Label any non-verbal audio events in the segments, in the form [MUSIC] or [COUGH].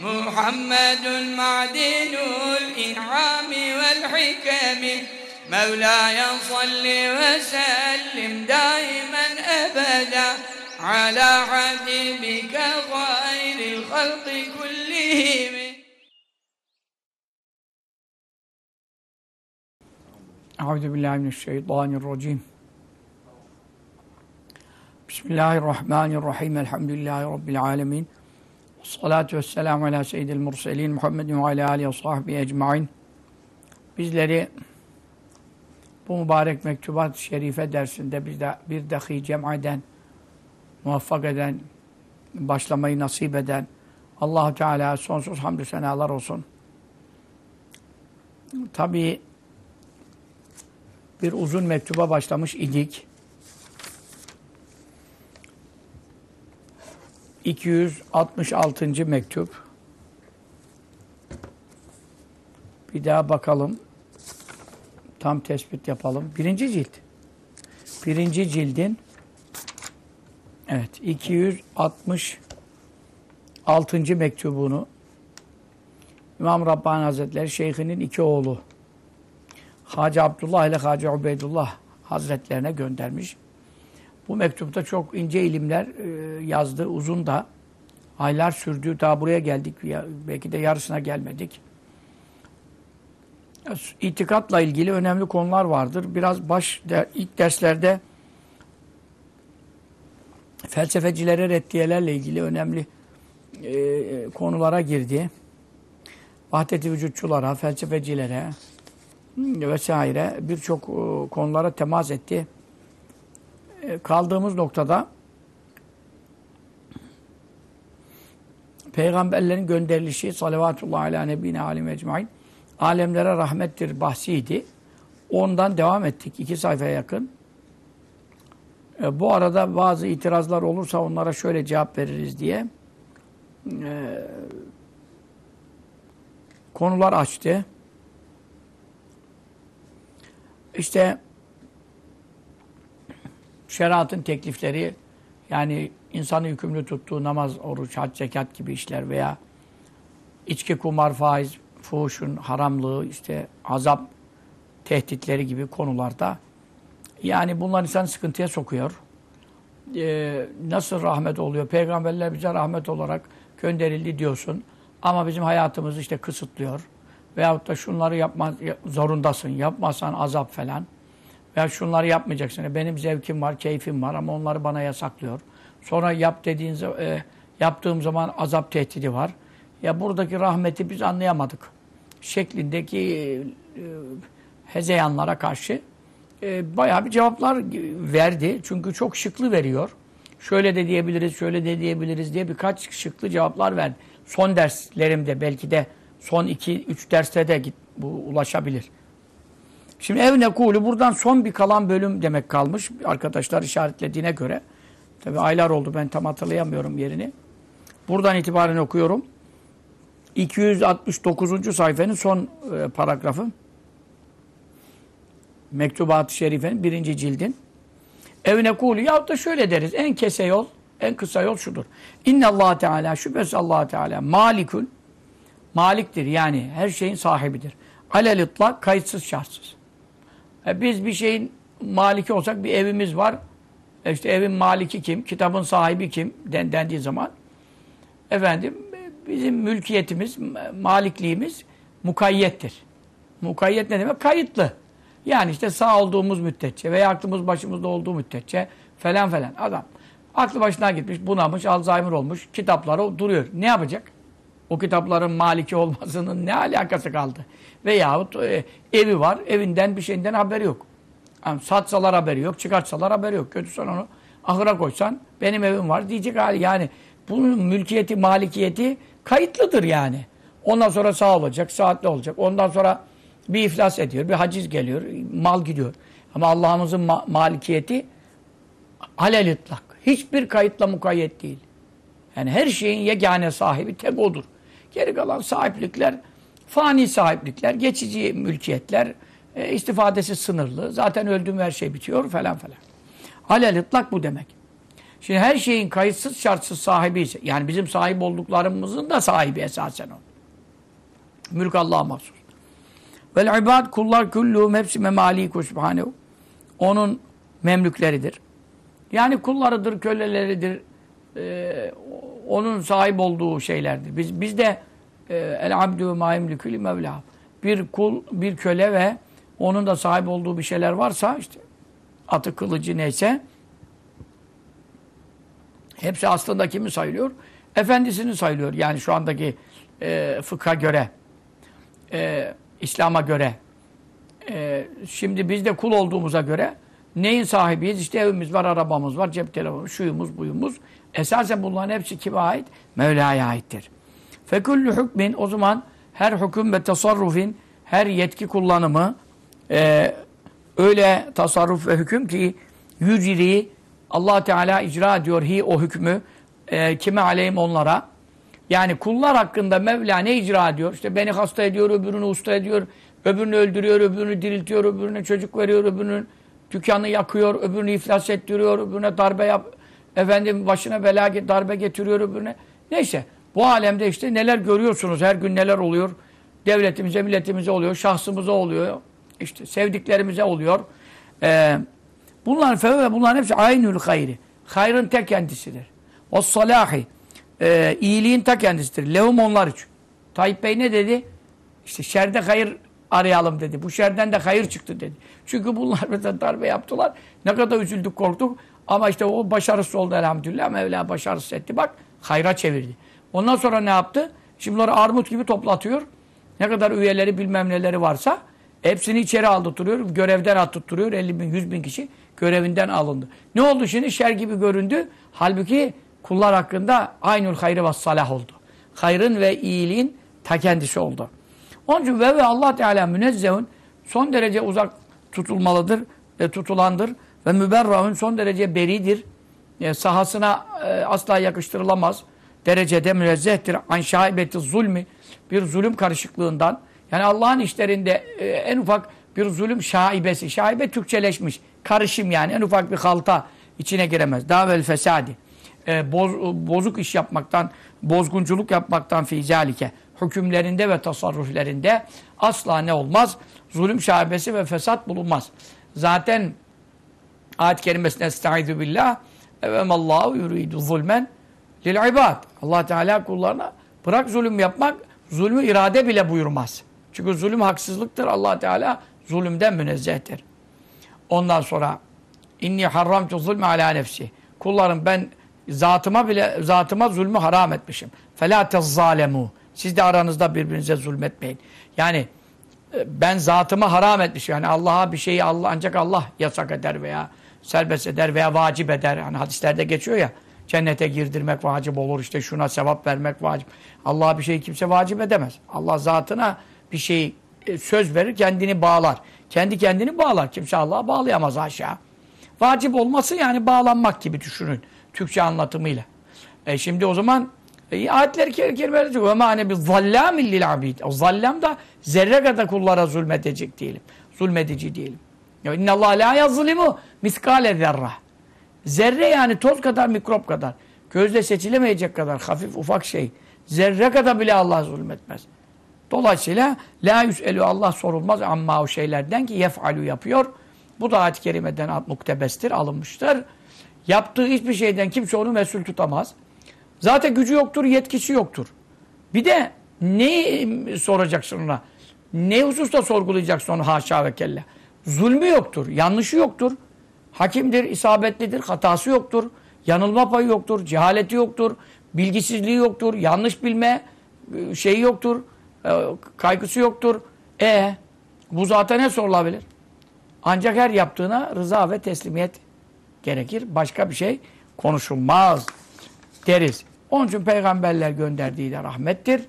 محمد معدن الإنعام والحكم. مولاي صل وسلم دائما أبدا على حبيبك خير الخلق كلهم. أعوذ بالله من الشيطان الرجيم. بسم الله الرحمن الرحيم. الحمد لله رب العالمين. Salatü vesselamu ala seyyidil murselin Muhammedin ve ala alihi ve sahbihi ecmain. Bizleri bu mübarek mektubat-ı şerife dersinde biz de bir dahi cem'eden muvaffak eden, başlamayı nasip eden allah Teala sonsuz hamdü senalar olsun. Tabii bir uzun mektuba başlamış idik. 266. mektup. Bir daha bakalım. Tam tespit yapalım. Birinci cilt. Birinci cildin evet 266. mektubunu İmam Rabbani Hazretleri Şeyhinin iki oğlu Hacı Abdullah ile Hacı Ubeydullah Hazretlerine göndermiş. Bu mektupta çok ince ilimler yazdı. Uzun da aylar sürdü. Daha buraya geldik. Belki de yarısına gelmedik. İtikatla ilgili önemli konular vardır. Biraz baş ilk derslerde felsefecilere reddiyelerle ilgili önemli e, konulara girdi. Vahdet-i vücutçulara, felsefecilere vesaire birçok e, konulara temas etti. E, kaldığımız noktada peygamberlerin gönderilişi salavatullah ala nebine alim ecmain alemlere rahmettir bahsiydi. Ondan devam ettik. iki sayfaya yakın. E, bu arada bazı itirazlar olursa onlara şöyle cevap veririz diye e, konular açtı. İşte şeriatın teklifleri yani insanı yükümlü tuttuğu namaz, oruç, hac, zekat gibi işler veya içki, kumar, faiz, fuhuşun haramlığı, işte azap tehditleri gibi konularda yani bunlar insanı sıkıntıya sokuyor. Ee, nasıl rahmet oluyor? Peygamberler bize rahmet olarak gönderildi diyorsun. Ama bizim hayatımızı işte kısıtlıyor. Veyahut da şunları yapma zorundasın. Yapmazsan azap falan. Veya şunları yapmayacaksın. Benim zevkim var, keyfim var ama onları bana yasaklıyor. Sonra yap dediğin e, yaptığım zaman azap tehdidi var. Ya buradaki rahmeti biz anlayamadık. Şeklindeki e, hezeyanlara karşı e, bayağı bir cevaplar verdi. Çünkü çok şıklı veriyor. Şöyle de diyebiliriz, şöyle de diyebiliriz diye birkaç şıklı cevaplar verdi. Son derslerimde belki de son iki, üç derste de git, bu ulaşabilir. Şimdi ev nekulu buradan son bir kalan bölüm demek kalmış. Arkadaşlar işaretlediğine göre. Tabi aylar oldu ben tam hatırlayamıyorum yerini. Buradan itibaren okuyorum. 269. sayfanın son e, paragrafı. Mektubat-ı Şerife'nin birinci cildin. Ev nekulu yahut da şöyle deriz. En kese yol, en kısa yol şudur. İnne Allah Teala şüphesiz Allah Teala malikül maliktir yani her şeyin sahibidir. Alel itlak kayıtsız şartsız. E biz bir şeyin maliki olsak bir evimiz var. E işte evin maliki kim? Kitabın sahibi kim? Den, dendiği zaman efendim bizim mülkiyetimiz, malikliğimiz mukayyettir. Mukayyet ne demek? Kayıtlı. Yani işte sağ olduğumuz müddetçe veya aklımız başımızda olduğu müddetçe falan falan. Adam aklı başına gitmiş, bunamış, Alzheimer olmuş, kitapları duruyor. Ne yapacak? O kitapların maliki olmasının ne alakası kaldı? Veyahut e, evi var, evinden bir şeyinden haberi yok. Yani satsalar haberi yok, çıkartsalar haberi yok. Götürsen onu ahıra koysan benim evim var diyecek hali. Yani bunun mülkiyeti, malikiyeti kayıtlıdır yani. Ondan sonra sağ olacak, saatli olacak. Ondan sonra bir iflas ediyor, bir haciz geliyor, mal gidiyor. Ama Allah'ımızın ma malikiyeti alel itlak. Hiçbir kayıtla mukayyet değil. Yani her şeyin yegane sahibi tek odur. Geri kalan sahiplikler, fani sahiplikler, geçici mülkiyetler, e, istifadesi sınırlı. Zaten öldüğüm her şey bitiyor falan falan. Alel itlak bu demek. Şimdi her şeyin kayıtsız şartsız sahibi ise, yani bizim sahip olduklarımızın da sahibi esasen o. Mülk Allah'a mahsus. Vel ibad kullar kulluhum hepsi memaliku subhanehu. Onun memlükleridir. Yani kullarıdır, köleleridir. Ee, onun sahip olduğu şeylerdir. Biz, biz de e, el abdü ma emlikü mevla. Bir kul, bir köle ve onun da sahip olduğu bir şeyler varsa işte atı kılıcı neyse hepsi aslında kimi sayılıyor? Efendisini sayılıyor. Yani şu andaki e, fıkha göre e, İslam'a göre e, şimdi biz de kul olduğumuza göre neyin sahibiyiz? İşte evimiz var, arabamız var, cep telefonu, şuyumuz, buyumuz. Esasen bunların hepsi kime ait? Mevla'ya aittir. Fekullü hükmin o zaman her hüküm ve tasarrufin her yetki kullanımı e, öyle tasarruf ve hüküm ki yüciri allah Teala icra ediyor hi o hükmü e, kime aleyhim onlara yani kullar hakkında Mevla ne icra ediyor? İşte beni hasta ediyor, öbürünü usta ediyor, öbürünü öldürüyor, öbürünü diriltiyor, öbürüne çocuk veriyor, öbürünün dükkanı yakıyor, öbürünü iflas ettiriyor, öbürüne darbe yap, efendim başına bela darbe getiriyor öbürüne. Neyse bu alemde işte neler görüyorsunuz, her gün neler oluyor. Devletimize, milletimize oluyor, şahsımıza oluyor, işte sevdiklerimize oluyor. Ee, bunların fevve bunların hepsi aynül hayri. Hayrın tek kendisidir. O salahi e, iyiliğin ta kendisidir. Lehum onlar için. Tayyip Bey ne dedi? İşte şerde hayır arayalım dedi. Bu şerden de hayır çıktı dedi. Çünkü bunlar mesela darbe yaptılar. Ne kadar üzüldük korktuk. Ama işte o başarısız oldu elhamdülillah. Mevla başarısız etti. Bak hayra çevirdi. Ondan sonra ne yaptı? Şimdi bunları armut gibi toplatıyor. Ne kadar üyeleri bilmem neleri varsa hepsini içeri aldırtıyor. Görevden attırtıyor. 50 bin, 100 bin kişi görevinden alındı. Ne oldu şimdi? Şer gibi göründü. Halbuki kullar hakkında aynül hayrı ve salah oldu. Hayrın ve iyiliğin ta kendisi oldu. Onun için ve ve Allah Teala münezzehun son derece uzak tutulmalıdır ve tutulandır ve müberrahun son derece beridir. E, sahasına e, asla yakıştırılamaz derecede münezzehtir. An şaibeti zulmi bir zulüm karışıklığından yani Allah'ın işlerinde e, en ufak bir zulüm şaibesi. Şaibe Türkçeleşmiş. Karışım yani en ufak bir halta içine giremez. Davel fesadi e, boz, bozuk iş yapmaktan, bozgunculuk yapmaktan fizalike hükümlerinde ve tasarruflerinde asla ne olmaz? Zulüm şaibesi ve fesat bulunmaz. Zaten ayet kerimesine estaizu billah evemallahu yuridu zulmen lil ibad. Allah Teala kullarına bırak zulüm yapmak, zulmü irade bile buyurmaz. Çünkü zulüm haksızlıktır. Allah Teala zulümden münezzehtir. Ondan sonra inni harramtu zulme ala nefsi. Kullarım ben Zatıma bile zatıma zulmü haram etmişim. Fela tezzalemu. Siz de aranızda birbirinize zulmetmeyin. Yani e, ben zatıma haram etmişim. Yani Allah'a bir şeyi Allah ancak Allah yasak eder veya serbest eder veya vacip eder. Yani hadislerde geçiyor ya. Cennete girdirmek vacip olur. işte şuna sevap vermek vacip. Allah'a bir şeyi kimse vacip edemez. Allah zatına bir şey söz verir, kendini bağlar. Kendi kendini bağlar. Kimse Allah'a bağlayamaz aşağı. Vacip olması yani bağlanmak gibi düşünün. Türkçe anlatımıyla. E şimdi o zaman e, ayetler kerimeler diyor. Ve mâne bi zallâmin lil abid. O zallam da zerre kadar kullara zulmedecek değilim. Zulmedici değilim. Ya innallâh lâ yazlimu miskâle zerra. Zerre yani toz kadar, mikrop kadar. Gözle seçilemeyecek kadar hafif ufak şey. Zerre kadar bile Allah zulmetmez. Dolayısıyla la yüselü Allah sorulmaz amma o şeylerden ki yef'alu yapıyor. Bu da ayet-i kerimeden muktebestir, alınmıştır. Yaptığı hiçbir şeyden kimse onu mesul tutamaz. Zaten gücü yoktur, yetkisi yoktur. Bir de ne soracaksın ona? Ne hususta sorgulayacaksın onu haşa ve kella? Zulmü yoktur, yanlışı yoktur. Hakimdir, isabetlidir, hatası yoktur. Yanılma payı yoktur, cehaleti yoktur, bilgisizliği yoktur, yanlış bilme e, şeyi yoktur, e, kaygısı yoktur. E bu zaten ne sorulabilir? Ancak her yaptığına rıza ve teslimiyet gerekir. Başka bir şey konuşulmaz deriz. Onun için peygamberler gönderdiği de rahmettir.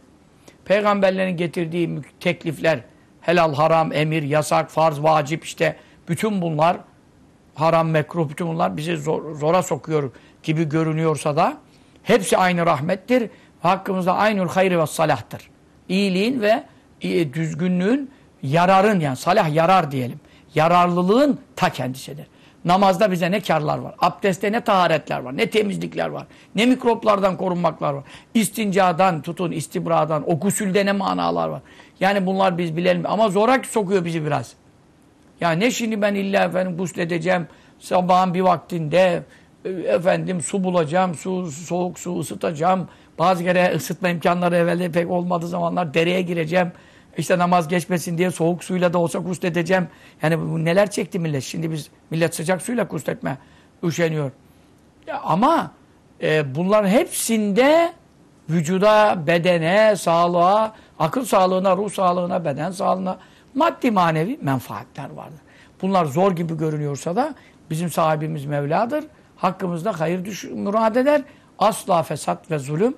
peygamberlerin getirdiği teklifler, helal, haram, emir, yasak, farz, vacip işte bütün bunlar haram, mekruh bütün bunlar bizi zor, zora sokuyor gibi görünüyorsa da hepsi aynı rahmettir. Hakkımızda aynül hayri ve salahtır. İyiliğin ve e, düzgünlüğün, yararın yani salah yarar diyelim. Yararlılığın ta kendisidir. Namazda bize ne karlar var. Abdestte ne taharetler var. Ne temizlikler var. Ne mikroplardan korunmaklar var. İstincadan tutun, istibradan, o gusülde ne manalar var. Yani bunlar biz bilelim. Ama zorak sokuyor bizi biraz. Ya ne şimdi ben illa efendim gusledeceğim sabahın bir vaktinde e, efendim su bulacağım, su soğuk su ısıtacağım. Bazı kere ısıtma imkanları evvelde pek olmadığı zamanlar dereye gireceğim. İşte namaz geçmesin diye soğuk suyla da olsa gusledeceğim. Yani bu neler çekti millet. Şimdi biz millet sıcak suyla gusletme üşeniyor. Ya ama e, bunların hepsinde vücuda, bedene, sağlığa, akıl sağlığına, ruh sağlığına, beden sağlığına maddi manevi menfaatler vardır. Bunlar zor gibi görünüyorsa da bizim sahibimiz Mevla'dır. Hakkımızda hayır düş murad eder. Asla fesat ve zulüm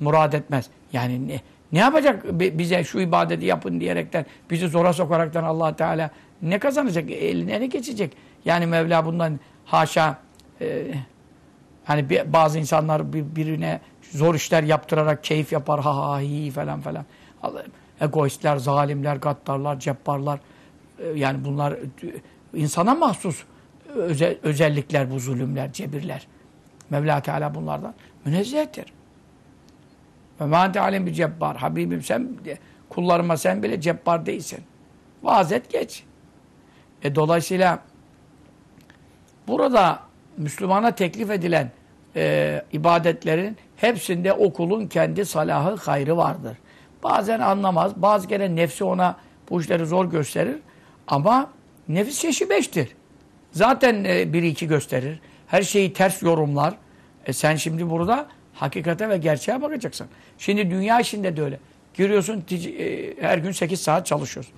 murad etmez. Yani ne, ne yapacak bize şu ibadeti yapın diyerekten, bizi zora sokaraktan allah Teala ne kazanacak? Eline ne geçecek? Yani Mevla bundan haşa e, hani bir, bazı insanlar birbirine zor işler yaptırarak keyif yapar ha ha hi falan falan. Egoistler, zalimler, gaddarlar, cebbarlar e, yani bunlar e, insana mahsus özel, özellikler bu zulümler, cebirler. Mevla Teala bunlardan münezzehtir. Ve mâ alem bir cebbar. Habibim sen kullarıma sen bile cebbar değilsin. Vaaz et geç. E dolayısıyla burada Müslümana teklif edilen e, ibadetlerin hepsinde okulun kendi salahı, hayrı vardır. Bazen anlamaz, bazı kere nefsi ona bu işleri zor gösterir. Ama nefis yaşı beştir. Zaten e, biri iki gösterir. Her şeyi ters yorumlar. E sen şimdi burada hakikate ve gerçeğe bakacaksın. Şimdi dünya işinde de öyle. Giriyorsun e, her gün 8 saat çalışıyorsun.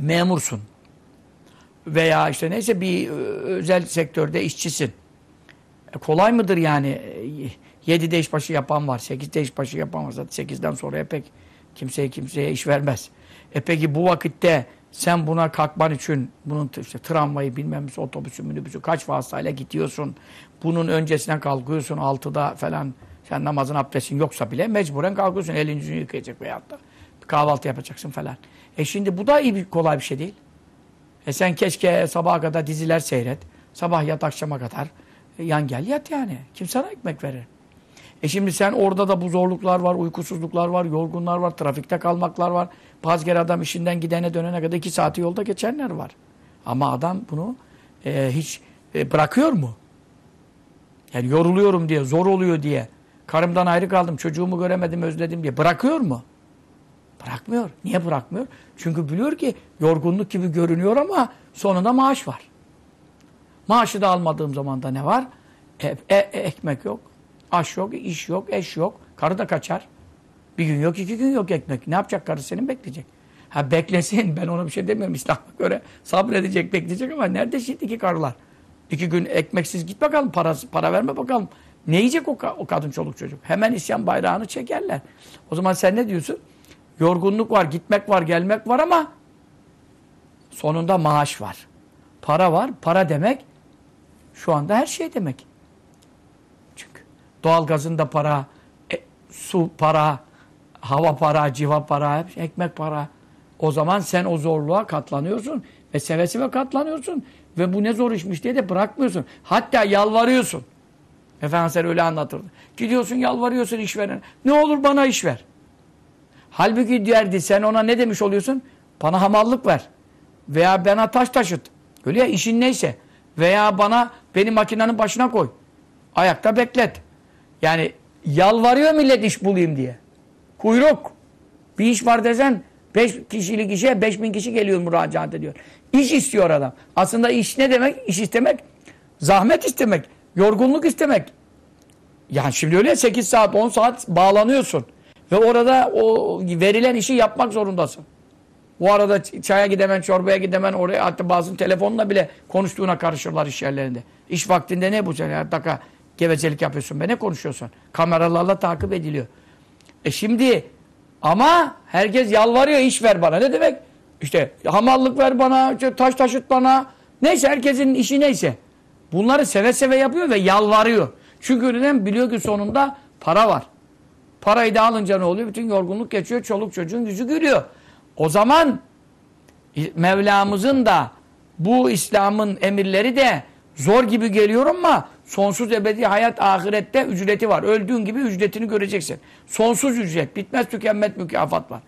Memursun. Veya işte neyse bir e, özel sektörde işçisin. E kolay mıdır yani? 7'de e, işbaşı yapan var. 8'de işbaşı yapan var. Zaten 8'den sonra pek kimseye kimseye iş vermez. E peki bu vakitte sen buna kalkman için bunun işte tramvayı bilmem otobüsü minibüsü kaç vasıtayla gidiyorsun. Bunun öncesinden kalkıyorsun 6'da falan sen namazın abdestin yoksa bile mecburen kalkıyorsun. Elini yüzünü yıkayacak veyahut da kahvaltı yapacaksın falan. E şimdi bu da iyi bir, kolay bir şey değil. E sen keşke sabaha kadar diziler seyret. Sabah yat akşama kadar. E yan gel yat yani. Kim sana ekmek verir? E şimdi sen orada da bu zorluklar var, uykusuzluklar var, yorgunlar var, trafikte kalmaklar var. Bazı adam işinden gidene dönene kadar iki saati yolda geçenler var. Ama adam bunu e, hiç e, bırakıyor mu? Yani yoruluyorum diye, zor oluyor diye, karımdan ayrı kaldım, çocuğumu göremedim, özledim diye bırakıyor mu? Bırakmıyor. Niye bırakmıyor? Çünkü biliyor ki yorgunluk gibi görünüyor ama sonunda maaş var. Maaşı da almadığım zaman da ne var? E, e, e, ekmek yok, aş yok, iş yok, eş yok. Karı da kaçar. Bir gün yok, iki gün yok ekmek. Ne yapacak karı senin bekleyecek. Ha beklesin ben ona bir şey demiyorum İslam'a göre sabredecek bekleyecek ama nerede şimdiki karılar? İki gün ekmeksiz git bakalım para, para verme bakalım. Ne yiyecek o, o kadın çoluk çocuk? Hemen isyan bayrağını çekerler. O zaman sen ne diyorsun? Yorgunluk var, gitmek var, gelmek var ama sonunda maaş var. Para var. Para demek şu anda her şey demek. Çünkü doğalgazın da para, e, su para, hava para, civa para, ekmek para. O zaman sen o zorluğa katlanıyorsun ve seve seve katlanıyorsun. Ve bu ne zor işmiş diye de bırakmıyorsun. Hatta yalvarıyorsun. Efendimiz öyle anlatırdı. Gidiyorsun yalvarıyorsun işveren. Ne olur bana iş ver. Halbuki derdi sen ona ne demiş oluyorsun? Bana hamallık ver. Veya bana taş taşıt. Öyle ya işin neyse. Veya bana beni makinenin başına koy. Ayakta beklet. Yani yalvarıyor millet iş bulayım diye. Kuyruk. Bir iş var desen beş kişilik işe beş bin kişi geliyor müracaat ediyor. İş istiyor adam. Aslında iş ne demek? İş istemek zahmet istemek. Yorgunluk istemek. Yani şimdi öyle 8 saat 10 saat bağlanıyorsun. Ve orada o verilen işi yapmak zorundasın. Bu arada çaya gidemen, çorbaya gidemen, oraya hatta bazı telefonla bile konuştuğuna karışırlar iş yerlerinde. İş vaktinde ne bu sen? Yani dakika gevezelik yapıyorsun be ne konuşuyorsun? Kameralarla takip ediliyor. E şimdi ama herkes yalvarıyor iş ver bana. Ne demek? İşte hamallık ver bana, taş taşıt bana. Neyse herkesin işi neyse. Bunları seve seve yapıyor ve yalvarıyor. Çünkü neden? Biliyor ki sonunda para var. Parayı da alınca ne oluyor? Bütün yorgunluk geçiyor. Çoluk çocuğun yüzü gülüyor. O zaman Mevlamızın da bu İslam'ın emirleri de zor gibi geliyor ama sonsuz ebedi hayat ahirette ücreti var. Öldüğün gibi ücretini göreceksin. Sonsuz ücret, bitmez tükenmez mükafat var.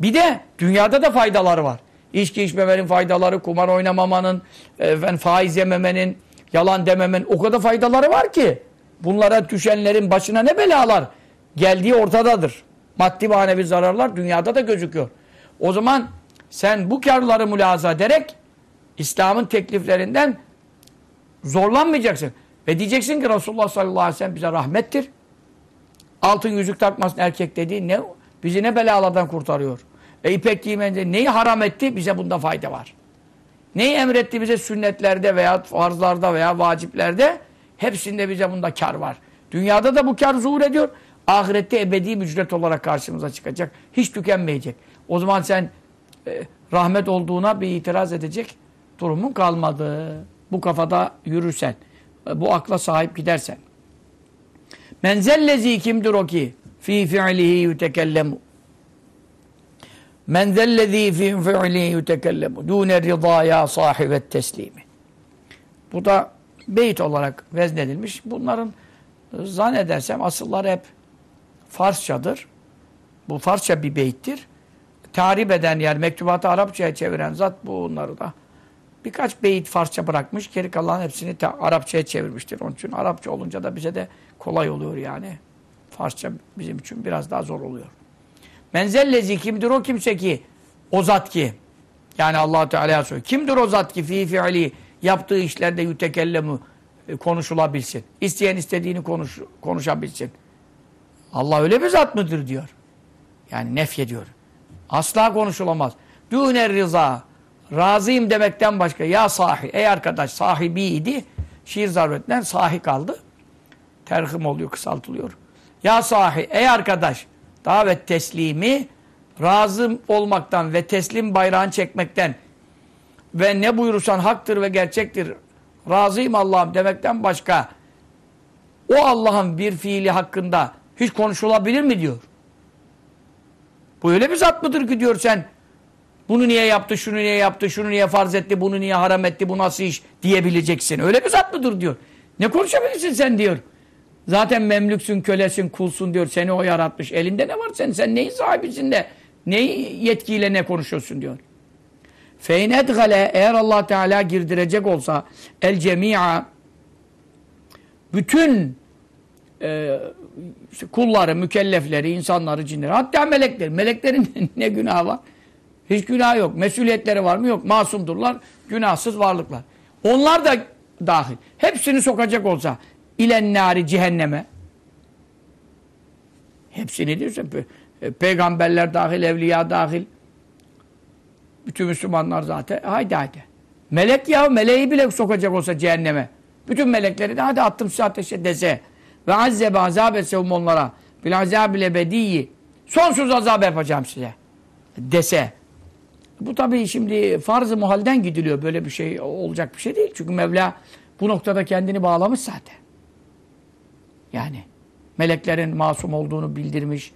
Bir de dünyada da faydaları var. İçki içmemenin faydaları, kumar oynamamanın, efendim, faiz yememenin, yalan dememenin o kadar faydaları var ki bunlara düşenlerin başına ne belalar geldiği ortadadır. Maddi manevi zararlar dünyada da gözüküyor. O zaman sen bu karları mülaza ederek İslam'ın tekliflerinden zorlanmayacaksın. Ve diyeceksin ki Resulullah sallallahu aleyhi ve sellem bize rahmettir. Altın yüzük takmasın erkek dediği ne? Bizi ne belalardan kurtarıyor. E ipek giymende neyi haram etti? Bize bunda fayda var. Neyi emretti bize sünnetlerde veya farzlarda veya vaciplerde? Hepsinde bize bunda kar var. Dünyada da bu kar zuhur ediyor. Ahirette ebedi ücret olarak karşımıza çıkacak. Hiç tükenmeyecek. O zaman sen e, rahmet olduğuna bir itiraz edecek durumun kalmadı. Bu kafada yürürsen, e, bu akla sahip gidersen. Menzellezi kimdir o ki? Fi fi'lihi yutekellemu. Menzellezi fi fi'lihi yutekellemu. Dune ridaya sahibet teslimi. Bu da beyit olarak veznedilmiş. Bunların e, zannedersem asılları hep Farsçadır. Bu Farsça bir beyittir tarif eden yer, mektubatı Arapçaya çeviren zat bunları da birkaç beyit Farsça bırakmış. Geri kalan hepsini Arapçaya çevirmiştir. Onun için Arapça olunca da bize de kolay oluyor yani. Farsça bizim için biraz daha zor oluyor. Menzellezi kimdir o kimse ki o zat ki yani allah Teala söylüyor. Kimdir o zat ki fi fiili yaptığı işlerde yütekellemu e, konuşulabilsin. İsteyen istediğini konuş, konuşabilsin. Allah öyle bir zat mıdır diyor. Yani nef ediyor. Asla konuşulamaz. Düner rıza. Razıyım demekten başka. Ya sahi. Ey arkadaş sahibiydi. Şiir zarfetinden sahi kaldı. Terhim oluyor, kısaltılıyor. Ya sahi. Ey arkadaş. Davet teslimi razım olmaktan ve teslim bayrağını çekmekten ve ne buyurursan haktır ve gerçektir. Razıyım Allah'ım demekten başka o Allah'ın bir fiili hakkında hiç konuşulabilir mi diyor. Bu öyle bir zat mıdır ki diyor sen bunu niye yaptı, şunu niye yaptı, şunu niye farz etti, bunu niye haram etti, bu nasıl iş diyebileceksin. Öyle bir zat mıdır diyor. Ne konuşabilirsin sen diyor. Zaten memlüksün, kölesin, kulsun diyor. Seni o yaratmış. Elinde ne var sen? Sen neyin sahibisin de neyi yetkiyle ne konuşuyorsun diyor. Feyn edgale eğer Allah Teala girdirecek olsa el cemi'a bütün e, kulları, mükellefleri, insanları, cinleri, hatta melekler. Meleklerin [LAUGHS] ne günahı var? Hiç günah yok. Mesuliyetleri var mı? Yok. Masumdurlar. Günahsız varlıklar. Onlar da dahil. Hepsini sokacak olsa ilennari cehenneme hepsini diyorsa pe peygamberler dahil, evliya dahil bütün Müslümanlar zaten haydi haydi. Melek ya meleği bile sokacak olsa cehenneme. Bütün melekleri de hadi attım size ateşe dese. Ve azzebe azab etsevum onlara. Bil azabil ebediyyi. Sonsuz azap yapacağım size. Dese. Bu tabii şimdi farz-ı muhalden gidiliyor. Böyle bir şey olacak bir şey değil. Çünkü Mevla bu noktada kendini bağlamış zaten. Yani meleklerin masum olduğunu bildirmiş.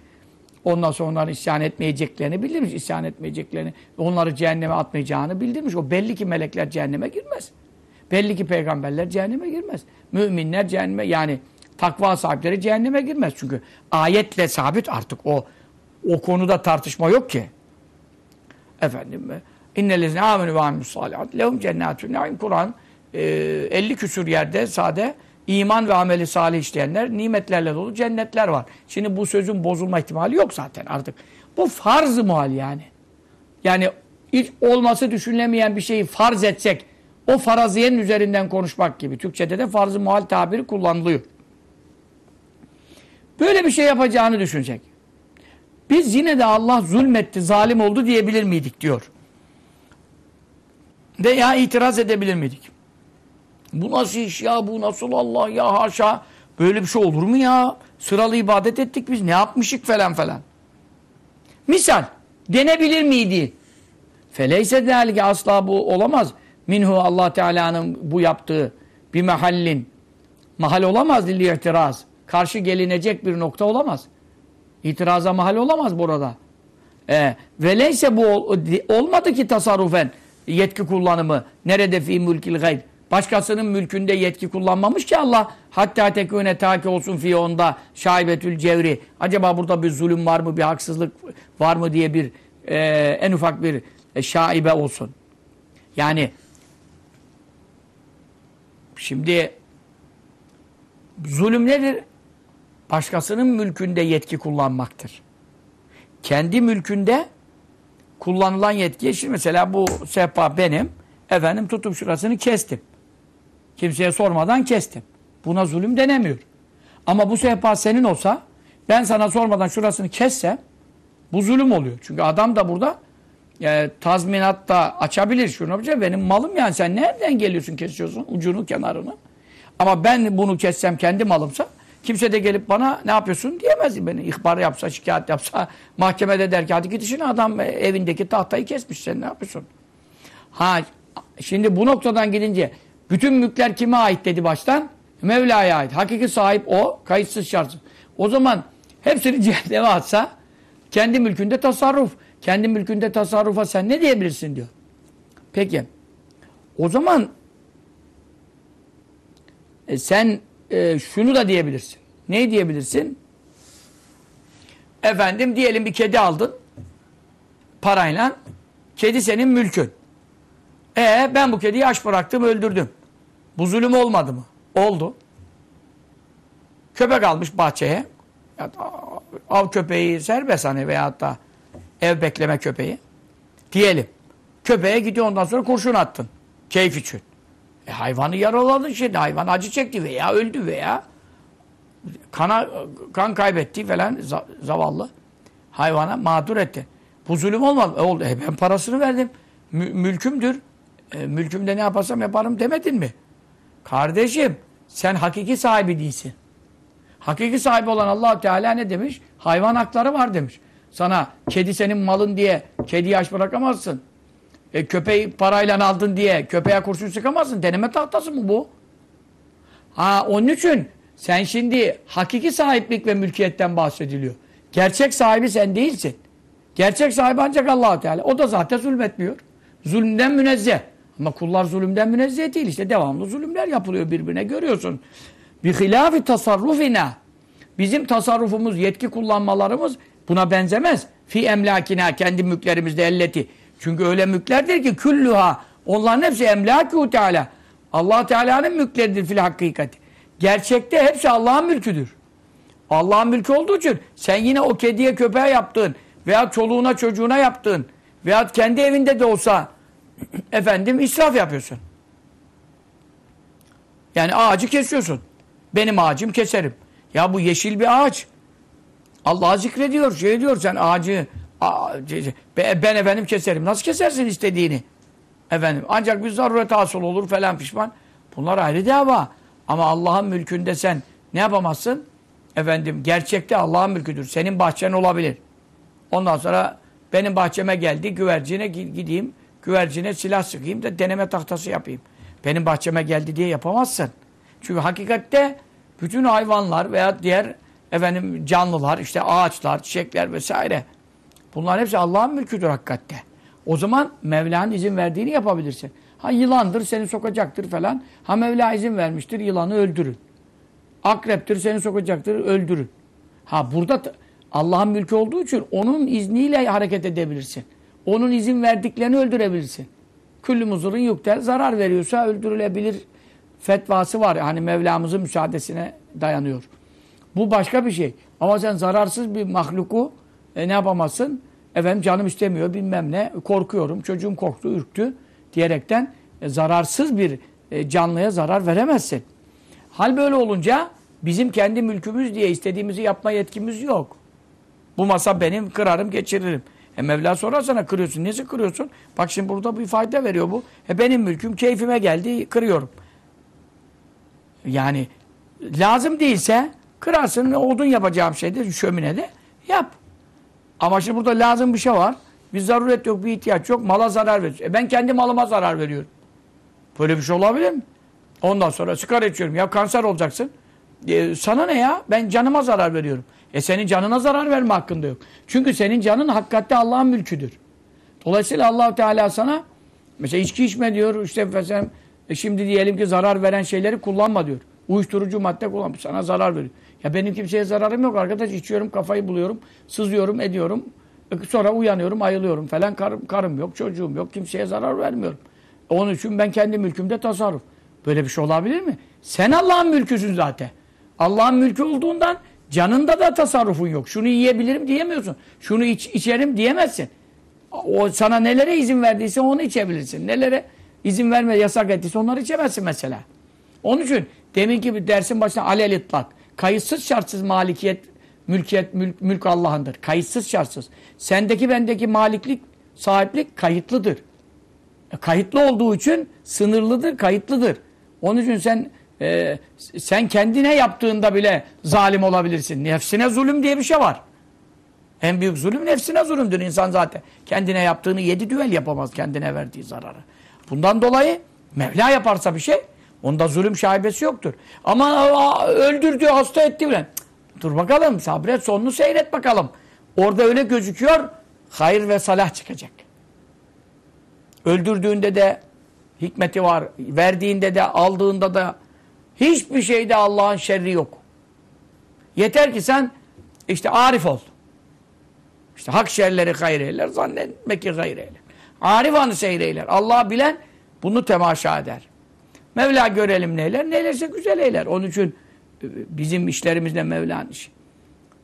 Ondan sonra onların isyan etmeyeceklerini bildirmiş. İsyan etmeyeceklerini, onları cehenneme atmayacağını bildirmiş. O belli ki melekler cehenneme girmez. Belli ki peygamberler cehenneme girmez. Müminler cehenneme yani Takva sahipleri cehenneme girmez. Çünkü ayetle sabit artık o o konuda tartışma yok ki. Efendim innellezine amenu ve amimus salihat lehum cennetun naim Kur'an e, 50 küsur yerde sade iman ve ameli salih işleyenler nimetlerle dolu cennetler var. Şimdi bu sözün bozulma ihtimali yok zaten artık. Bu farz-ı muhal yani. Yani hiç olması düşünülemeyen bir şeyi farz etsek o faraziyenin üzerinden konuşmak gibi. Türkçede de farz-ı muhal tabiri kullanılıyor. Böyle bir şey yapacağını düşünecek. Biz yine de Allah zulmetti, zalim oldu diyebilir miydik diyor. Veya itiraz edebilir miydik? Bu nasıl iş ya, bu nasıl Allah ya haşa. Böyle bir şey olur mu ya? Sıralı ibadet ettik biz. Ne yapmışık falan falan. Misal. Denebilir miydi? Feleyse delike asla bu olamaz. Minhu Allah Teala'nın bu yaptığı bir mahallin mahal olamaz dilli itiraz. Karşı gelinecek bir nokta olamaz. İtiraza mahal olamaz burada. E, veleyse bu ol, olmadı ki tasarrufen yetki kullanımı. Nerede fi mülkil gayr. Başkasının mülkünde yetki kullanmamış ki Allah. Hatta tekune taki olsun fi onda şaibetül cevri. Acaba burada bir zulüm var mı, bir haksızlık var mı diye bir e, en ufak bir e, şaibe olsun. Yani şimdi zulüm nedir? Başkasının mülkünde yetki kullanmaktır. Kendi mülkünde kullanılan yetki, şimdi mesela bu sehpa benim, efendim tutup şurasını kestim. Kimseye sormadan kestim. Buna zulüm denemiyor. Ama bu sehpa senin olsa, ben sana sormadan şurasını kessem, bu zulüm oluyor. Çünkü adam da burada e, tazminat da açabilir. Şunu yapacak. Benim malım yani sen nereden geliyorsun kesiyorsun ucunu kenarını. Ama ben bunu kessem kendi malımsa kimse de gelip bana ne yapıyorsun diyemez. Beni ihbar yapsa, şikayet yapsa mahkemede der ki hadi git işine adam evindeki tahtayı kesmiş sen ne yapıyorsun? Ha şimdi bu noktadan gidince bütün mülkler kime ait dedi baştan? Mevla'ya ait. Hakiki sahip o. Kayıtsız şartsız. O zaman hepsini [LAUGHS] cehenneme atsa kendi mülkünde tasarruf. Kendi mülkünde tasarrufa sen ne diyebilirsin diyor. Peki. O zaman e, sen e, şunu da diyebilirsin. Ne diyebilirsin? Efendim diyelim bir kedi aldın. Parayla. Kedi senin mülkün. E ben bu kediyi aç bıraktım öldürdüm. Bu zulüm olmadı mı? Oldu. Köpek almış bahçeye. Av köpeği serbest hani veyahut da ev bekleme köpeği. Diyelim. Köpeğe gidiyor ondan sonra kurşun attın. Keyif için. E hayvanı yaraladın şimdi. Hayvan acı çekti veya öldü veya kana, kan kaybetti falan zavallı. Hayvana mağdur etti. Bu zulüm olmadı. E oldu. E ben parasını verdim. Mü mülkümdür. E, mülkümde ne yaparsam yaparım demedin mi? Kardeşim sen hakiki sahibi değilsin. Hakiki sahibi olan allah Teala ne demiş? Hayvan hakları var demiş. Sana kedi senin malın diye kediyi aç bırakamazsın. E, köpeği parayla aldın diye köpeğe kurşun sıkamazsın. Deneme tahtası mı bu? Ha onun için sen şimdi hakiki sahiplik ve mülkiyetten bahsediliyor. Gerçek sahibi sen değilsin. Gerçek sahibi ancak allah Teala. O da zaten zulmetmiyor. Zulümden münezzeh. Ama kullar zulümden münezzeh değil. İşte devamlı zulümler yapılıyor birbirine. Görüyorsun. Bir hilafi tasarrufina. Bizim tasarrufumuz, yetki kullanmalarımız buna benzemez. Fi emlakina kendi mülklerimizde elleti. Çünkü öyle mülklerdir ki külluha onların hepsi emlâkû teâlâ. allah Teala'nın mülkleridir fil hakikati. Gerçekte hepsi Allah'ın mülküdür. Allah'ın mülkü olduğu için sen yine o kediye köpeğe yaptığın veya çoluğuna çocuğuna yaptığın veya kendi evinde de olsa efendim israf yapıyorsun. Yani ağacı kesiyorsun. Benim ağacım keserim. Ya bu yeşil bir ağaç. Allah zikrediyor, şey diyor sen ağacı ben efendim keserim. Nasıl kesersin istediğini? Efendim ancak bir zaruret hasıl olur falan pişman. Bunlar ayrı dava. Ama Allah'ın mülkünde sen ne yapamazsın? Efendim gerçekte Allah'ın mülküdür. Senin bahçen olabilir. Ondan sonra benim bahçeme geldi güvercine gideyim. Güvercine silah sıkayım da deneme tahtası yapayım. Benim bahçeme geldi diye yapamazsın. Çünkü hakikatte bütün hayvanlar veya diğer efendim canlılar, işte ağaçlar, çiçekler vesaire Bunlar hepsi Allah'ın mülküdür hakikatte. O zaman Mevla'nın izin verdiğini yapabilirsin. Ha yılandır seni sokacaktır falan. Ha Mevla izin vermiştir yılanı öldürün. Akreptir seni sokacaktır öldürün. Ha burada Allah'ın mülkü olduğu için onun izniyle hareket edebilirsin. Onun izin verdiklerini öldürebilirsin. Küllü muzurun yuktel zarar veriyorsa öldürülebilir fetvası var. Hani Mevlamızın müsaadesine dayanıyor. Bu başka bir şey. Ama sen zararsız bir mahluku e, ne yapamazsın? Efendim canım istemiyor bilmem ne. Korkuyorum. Çocuğum korktu, ürktü diyerekten e, zararsız bir e, canlıya zarar veremezsin. Hal böyle olunca bizim kendi mülkümüz diye istediğimizi yapma yetkimiz yok. Bu masa benim kırarım geçiririm. E Mevla sorar sana kırıyorsun. Nesi kırıyorsun? Bak şimdi burada bir fayda veriyor bu. E benim mülküm keyfime geldi kırıyorum. Yani lazım değilse Kırarsın odun yapacağım şeyde şöminede yap. Ama şimdi burada lazım bir şey var. Bir zaruret yok, bir ihtiyaç yok. Mala zarar veriyorsun. E ben kendi malıma zarar veriyorum. Böyle bir şey olabilir mi? Ondan sonra sigara içiyorum. Ya kanser olacaksın. E, sana ne ya? Ben canıma zarar veriyorum. E senin canına zarar verme hakkında yok. Çünkü senin canın hakikatte Allah'ın mülküdür. Dolayısıyla allah Teala sana mesela içki içme diyor. İşte mesela e şimdi diyelim ki zarar veren şeyleri kullanma diyor. Uyuşturucu madde kullan. Sana zarar veriyor. Ya benim kimseye zararım yok arkadaş. içiyorum kafayı buluyorum. Sızıyorum ediyorum. E sonra uyanıyorum ayılıyorum falan. Karım, karım yok çocuğum yok. Kimseye zarar vermiyorum. Onun için ben kendi mülkümde tasarruf. Böyle bir şey olabilir mi? Sen Allah'ın mülküsün zaten. Allah'ın mülkü olduğundan canında da tasarrufun yok. Şunu yiyebilirim diyemiyorsun. Şunu iç, içerim diyemezsin. O sana nelere izin verdiyse onu içebilirsin. Nelere izin verme yasak ettiyse onları içemezsin mesela. Onun için demin gibi dersin başına alel itlak. Kayıtsız şartsız malikiyet, mülkiyet, mülk, mülk Allah'ındır. Kayıtsız şartsız. Sendeki bendeki maliklik, sahiplik kayıtlıdır. E, kayıtlı olduğu için sınırlıdır, kayıtlıdır. Onun için sen e, sen kendine yaptığında bile zalim olabilirsin. Nefsine zulüm diye bir şey var. En büyük zulüm nefsine zulümdür insan zaten. Kendine yaptığını yedi düvel yapamaz kendine verdiği zararı. Bundan dolayı Mevla yaparsa bir şey onda zulüm şaibesi yoktur. Ama öldürdü, hasta etti bile. Dur bakalım sabret sonunu seyret bakalım. Orada öyle gözüküyor hayır ve salah çıkacak. Öldürdüğünde de hikmeti var. Verdiğinde de aldığında da hiçbir şeyde Allah'ın şerri yok. Yeter ki sen işte arif ol. İşte hak şerleri hayır eyler, zannetme ki hayır eyler. Arif anı seyreyler. Allah bilen bunu temaşa eder. Mevla görelim neyler, neylerse güzel eyler. Onun için e, bizim işlerimizde Mevla'nın işi.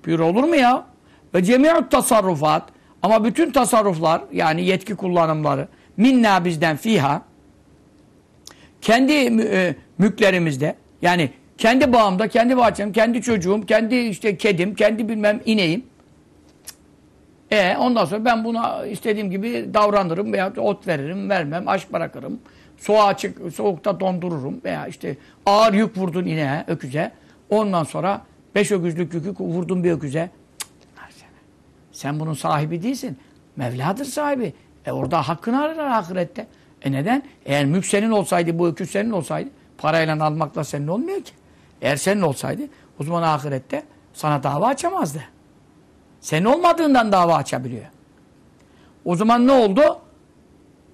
Bir olur mu ya? Ve cemi'ut tasarrufat ama bütün tasarruflar yani yetki kullanımları minna bizden fiha kendi e, mülklerimizde yani kendi bağımda, kendi bahçem, kendi çocuğum, kendi işte kedim, kendi bilmem ineğim e ondan sonra ben buna istediğim gibi davranırım veya ot veririm, vermem, aş bırakırım. Soğuğa çık, soğukta dondururum veya işte ağır yük vurdun ineğe, öküze. Ondan sonra beş öküzlük yükü vurdun bir öküze. Cık, sen bunun sahibi değilsin. Mevladır sahibi. E orada hakkını arar ahirette. E neden? Eğer mülk senin olsaydı, bu öküz senin olsaydı, parayla almakla senin olmuyor ki. Eğer senin olsaydı, o zaman ahirette sana dava açamazdı. Senin olmadığından dava açabiliyor. O zaman ne oldu?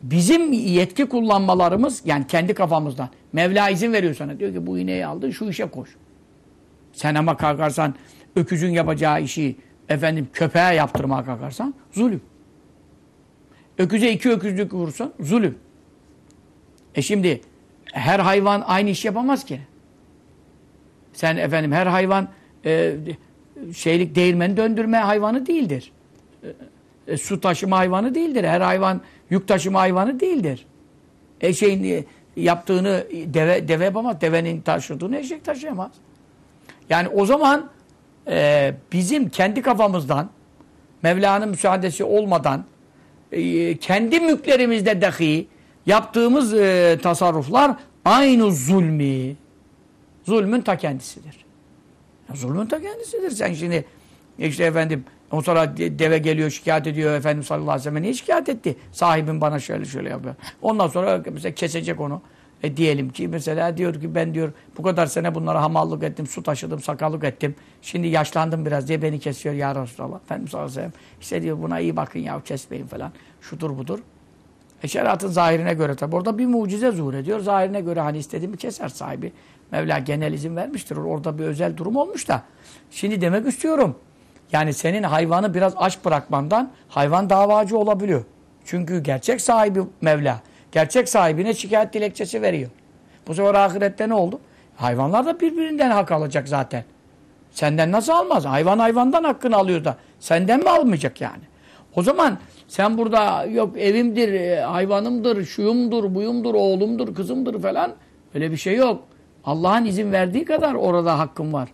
Bizim yetki kullanmalarımız yani kendi kafamızdan. Mevla izin veriyor sana. Diyor ki bu ineği aldın şu işe koş. Sen ama kalkarsan öküzün yapacağı işi efendim köpeğe yaptırmaya kalkarsan zulüm. Öküze iki öküzlük vursun zulüm. E şimdi her hayvan aynı iş yapamaz ki. Sen efendim her hayvan e, şeylik değirmeni döndürme hayvanı değildir. E, e, su taşıma hayvanı değildir. Her hayvan yük taşıma hayvanı değildir. E şeyin e, yaptığını deve, deve yapamaz. Devenin taşıdığını eşek taşıyamaz. Yani o zaman e, bizim kendi kafamızdan Mevla'nın müsaadesi olmadan e, kendi mülklerimizde dahi yaptığımız e, tasarruflar aynı zulmi. Zulmün ta kendisidir. Ya zulmün ta kendisidir. Sen şimdi işte efendim o sonra deve geliyor şikayet ediyor efendim sallallahu aleyhi ve sellem niye şikayet etti? Sahibim bana şöyle şöyle yapıyor. Ondan sonra mesela kesecek onu. E diyelim ki mesela diyor ki ben diyor bu kadar sene bunlara hamallık ettim, su taşıdım, sakallık ettim. Şimdi yaşlandım biraz diye beni kesiyor ya Resulallah. Efendimiz sallallahu aleyhi ve sellem işte diyor buna iyi bakın ya kesmeyin falan. Şudur budur. E şeriatın zahirine göre tabi orada bir mucize zuhur ediyor. Zahirine göre hani istediğimi keser sahibi. Mevla genel izin vermiştir. Orada bir özel durum olmuş da. Şimdi demek istiyorum. Yani senin hayvanı biraz aç bırakmandan hayvan davacı olabiliyor. Çünkü gerçek sahibi Mevla. Gerçek sahibine şikayet dilekçesi veriyor. Bu sefer ahirette ne oldu? Hayvanlar da birbirinden hak alacak zaten. Senden nasıl almaz? Hayvan hayvandan hakkını alıyor da. Senden mi almayacak yani? O zaman sen burada yok evimdir, e, hayvanımdır, şuyumdur, buyumdur, oğlumdur, kızımdır falan. Öyle bir şey yok. Allah'ın izin verdiği kadar orada hakkın var.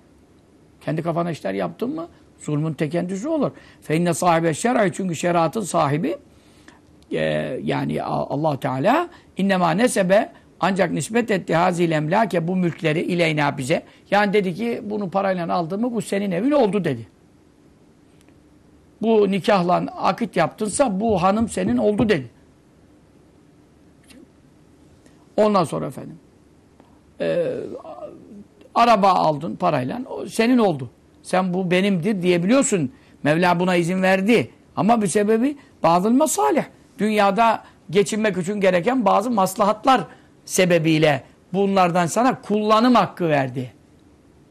Kendi kafana işler yaptın mı zulmün tekendüsü olur. Feinne sahibe şer'i çünkü şeriatın sahibi e, yani Allah Teala innema nesebe Ancak nispet etti hazil emlake bu mülkleri ileyna bize. Yani dedi ki bunu parayla aldın mı bu senin evin oldu dedi. Bu nikahla akit yaptınsa bu hanım senin oldu dedi. Ondan sonra efendim e, araba aldın parayla senin oldu. Sen bu benimdir diyebiliyorsun. Mevla buna izin verdi. Ama bir sebebi bazı masalih. Dünyada geçinmek için gereken bazı maslahatlar sebebiyle bunlardan sana kullanım hakkı verdi.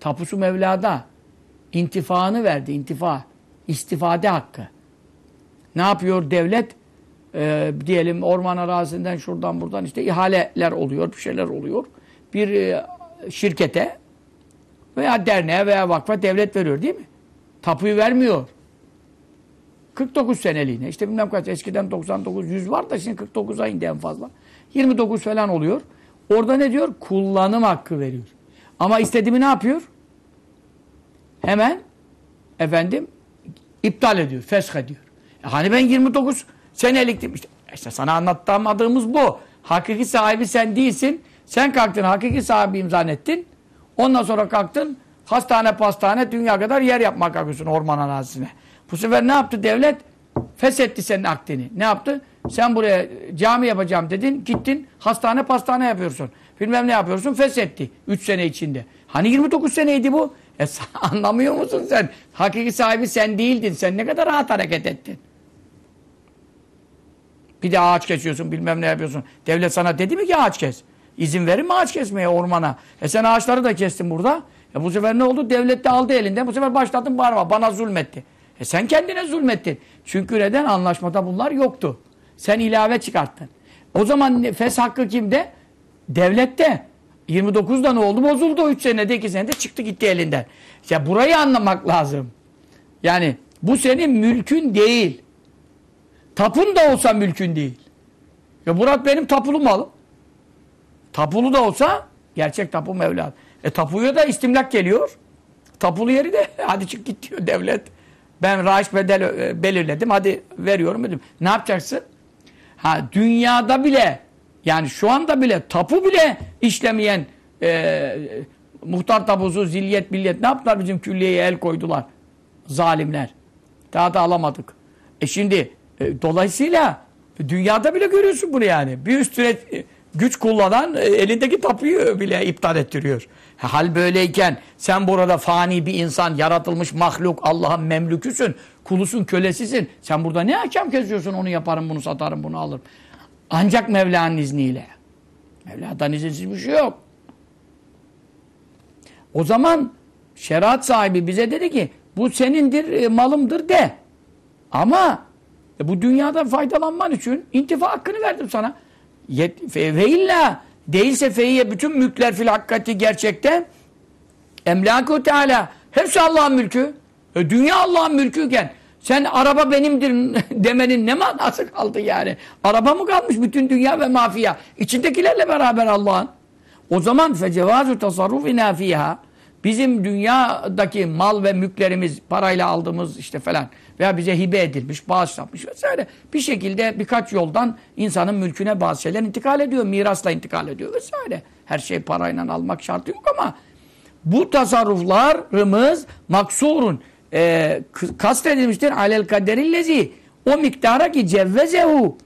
Tapusu Mevla'da. intifaını verdi. intifa. İstifade hakkı. Ne yapıyor devlet? Ee, diyelim orman arazisinden şuradan buradan işte ihaleler oluyor, bir şeyler oluyor. Bir e, şirkete veya derneğe veya vakfa devlet veriyor değil mi? Tapuyu vermiyor. 49 seneliğine. İşte bilmem kaç. Eskiden 99, 100 var da şimdi 49'a indi en fazla. 29 falan oluyor. Orada ne diyor? Kullanım hakkı veriyor. Ama istediğimi ne yapıyor? Hemen efendim iptal ediyor, fesh ediyor. E hani ben 29 seneliktim. İşte, işte sana anlattığımız bu. Hakiki sahibi sen değilsin. Sen kalktın hakiki sahibiyim zannettin. Ondan sonra kalktın hastane pastane dünya kadar yer yapmak kalkıyorsun orman arazisine. Bu sefer ne yaptı devlet? Feshetti senin akdini. Ne yaptı? Sen buraya cami yapacağım dedin. Gittin hastane pastane yapıyorsun. Bilmem ne yapıyorsun. Feshetti. 3 sene içinde. Hani 29 seneydi bu? E [LAUGHS] anlamıyor musun sen? Hakiki sahibi sen değildin. Sen ne kadar rahat hareket ettin. Bir de ağaç kesiyorsun bilmem ne yapıyorsun. Devlet sana dedi mi ki ağaç kes? İzin verir mi ağaç kesmeye ormana? E sen ağaçları da kestin burada. E bu sefer ne oldu? Devlet de aldı elinden. Bu sefer başladın bağırma. Bana zulmetti. E sen kendine zulmettin. Çünkü neden? Anlaşmada bunlar yoktu. Sen ilave çıkarttın. O zaman fes hakkı kimde? Devlette. 29'da ne oldu? Bozuldu. 3 senede 2 senede çıktı gitti elinden. Ya burayı anlamak lazım. Yani bu senin mülkün değil. Tapun da olsa mülkün değil. Ya Murat benim tapulu malım. Tapulu da olsa gerçek tapu Mevla. E tapuya da istimlak geliyor. Tapulu yeri de [LAUGHS] hadi çık git diyor devlet. Ben raiş bedel e, belirledim. Hadi veriyorum dedim. Ne yapacaksın? Ha dünyada bile yani şu anda bile tapu bile işlemeyen e, muhtar tapusu, zilliyet, milliyet ne yaptılar bizim külliyeye el koydular. Zalimler. Daha da alamadık. E şimdi e, dolayısıyla dünyada bile görüyorsun bunu yani. Bir üstüne e, güç kullanan e, elindeki tapuyu bile iptal ettiriyor. Hal böyleyken sen burada fani bir insan, yaratılmış mahluk, Allah'ın memlüküsün, kulusun, kölesisin. Sen burada ne hakem kesiyorsun? Onu yaparım, bunu satarım, bunu alırım. Ancak Mevla'nın izniyle. Mevla'dan izinsiz bir şey yok. O zaman şeriat sahibi bize dedi ki bu senindir, e, malımdır de. Ama e, bu dünyada faydalanman için intifa hakkını verdim sana. Ve illa değilse feyiye bütün mülkler fil hakikati gerçekte emlakü teala hepsi Allah'ın mülkü. E, dünya Allah'ın mülküyken sen araba benimdir [LAUGHS] demenin ne manası kaldı yani? Araba mı kalmış bütün dünya ve mafya? İçindekilerle beraber Allah'ın. O zaman fecevazu tasarrufina fiha bizim dünyadaki mal ve mülklerimiz parayla aldığımız işte falan veya bize hibe edilmiş, bağışlanmış vesaire. Bir şekilde birkaç yoldan insanın mülküne bazı şeyler intikal ediyor. Mirasla intikal ediyor vesaire. Her şey parayla almak şartı yok ama bu tasarruflarımız maksurun e, kastedilmiştir alel kaderillezi o miktara ki cevvezehu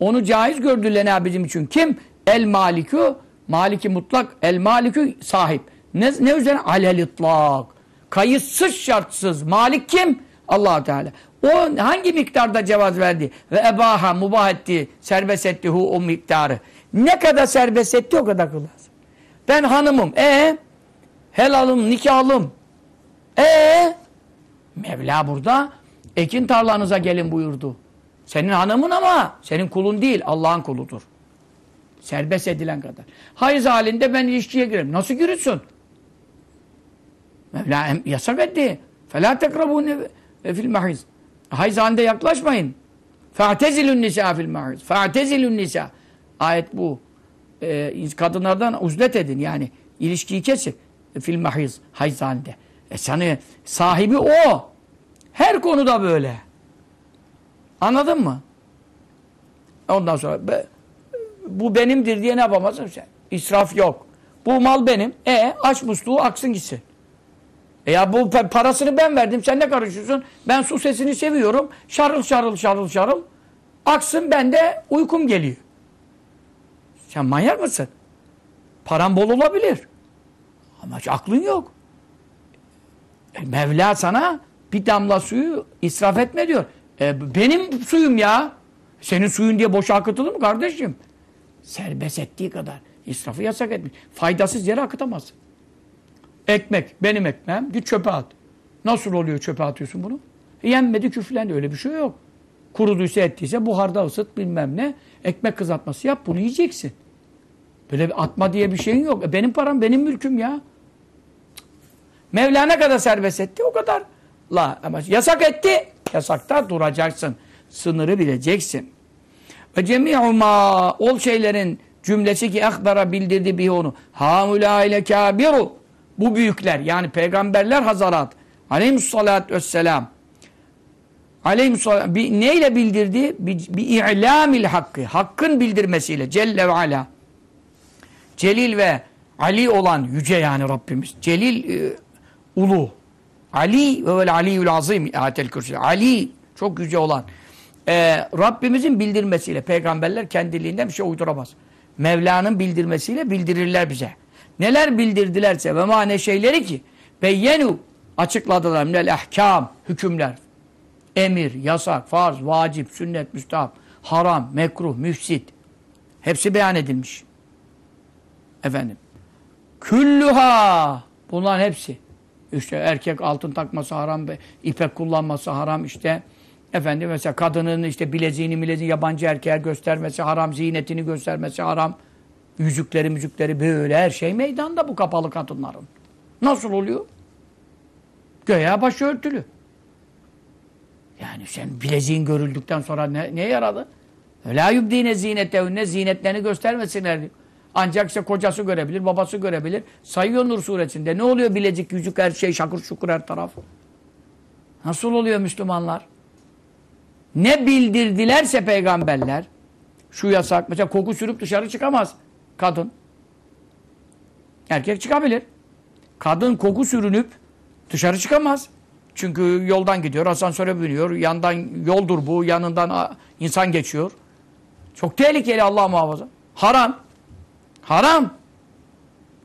onu caiz gördüler bizim için. Kim? El malikü maliki mutlak el malikü sahip. Ne, ne üzerine? Alel itlak. Kayıtsız şartsız. Malik kim? allah Teala. O hangi miktarda cevaz verdi? Ve ebaha mubah etti, serbest etti hu o miktarı. Ne kadar serbest etti o kadar kılarsın. Ben hanımım. E helalım, nikahlım. E Mevla burada ekin tarlanıza gelin buyurdu. Senin hanımın ama senin kulun değil, Allah'ın kuludur. Serbest edilen kadar. Hayız halinde ben ilişkiye girerim. Nasıl giriyorsun? Mevla yasak etti. فَلَا تَقْرَبُونَ e, fil mahiz. Hayız halinde yaklaşmayın. Fa'tezilun nisa fil mahiz. Fa'tezilun nisa. Ayet bu. E, kadınlardan uzlet edin yani. ilişkiyi kesin. E, fil mahiz. Hayız halinde. E sana sahibi o. Her konuda böyle. Anladın mı? Ondan sonra be, bu benimdir diye ne yapamazsın sen? İsraf yok. Bu mal benim. E aç musluğu aksın gitsin. E ya bu parasını ben verdim. Sen ne karışıyorsun? Ben su sesini seviyorum. Şarıl şarıl şarıl şarıl. Aksın ben de uykum geliyor. Sen manyak mısın? Paran bol olabilir. Ama aklın yok. Mevla sana bir damla suyu israf etme diyor. E, benim suyum ya. Senin suyun diye boşa akıtılır mı kardeşim? Serbest ettiği kadar. israfı yasak etmiş. Faydasız yere akıtamazsın. Ekmek, benim ekmeğim. Git çöpe at. Nasıl oluyor çöpe atıyorsun bunu? Yenmedi, küflendi. Öyle bir şey yok. Kuruduysa ettiyse buharda ısıt bilmem ne. Ekmek kızartması yap bunu yiyeceksin. Böyle bir atma diye bir şeyin yok. E, benim param benim mülküm ya. Mevla ne kadar serbest etti o kadar. La ama yasak etti. Yasakta duracaksın. Sınırı bileceksin. Ve cemi'u ma ol şeylerin cümlesi ki akbara bildirdi bir onu. Hamula ile kabiru. Bu büyükler yani peygamberler hazarat. Aleyhissalatü vesselam. Aleyhissalatü bir, neyle bildirdi? Bir, bir i'lamil hakkı. Hakkın bildirmesiyle. Celle ve ala. Celil ve Ali olan yüce yani Rabbimiz. Celil e, ulu. Ali ve vel aliyyül azim ayetel kürsü. Ali çok yüce olan. Ee, Rabbimizin bildirmesiyle peygamberler kendiliğinden bir şey uyduramaz. Mevla'nın bildirmesiyle bildirirler bize. Neler bildirdilerse ve ma ne şeyleri ki beyyenu açıkladılar minel ahkam hükümler. Emir, yasak, farz, vacip, sünnet, müstahap, haram, mekruh, müfsit. Hepsi beyan edilmiş. Efendim. Küllüha. Bunların hepsi. İşte erkek altın takması haram, ipek kullanması haram işte. Efendim mesela kadının işte bileziğini mileziğini yabancı erkeğe göstermesi haram, ziynetini göstermesi haram. Yüzükleri müzükleri böyle her şey meydanda bu kapalı kadınların. Nasıl oluyor? Göya başörtülü. Yani sen bileziğin görüldükten sonra ne, ne yaradı? La yubdine zinetehunne zinetlerini göstermesinler diyor. Ancak işte kocası görebilir, babası görebilir. Sayıyor Nur suresinde. Ne oluyor bilecik, yüzük, her şey, şakır şukur her taraf. Nasıl oluyor Müslümanlar? Ne bildirdilerse peygamberler, şu yasak, mesela koku sürüp dışarı çıkamaz kadın. Erkek çıkabilir. Kadın koku sürünüp dışarı çıkamaz. Çünkü yoldan gidiyor, asansöre biniyor, yandan yoldur bu, yanından insan geçiyor. Çok tehlikeli Allah muhafaza. Haram. Haram.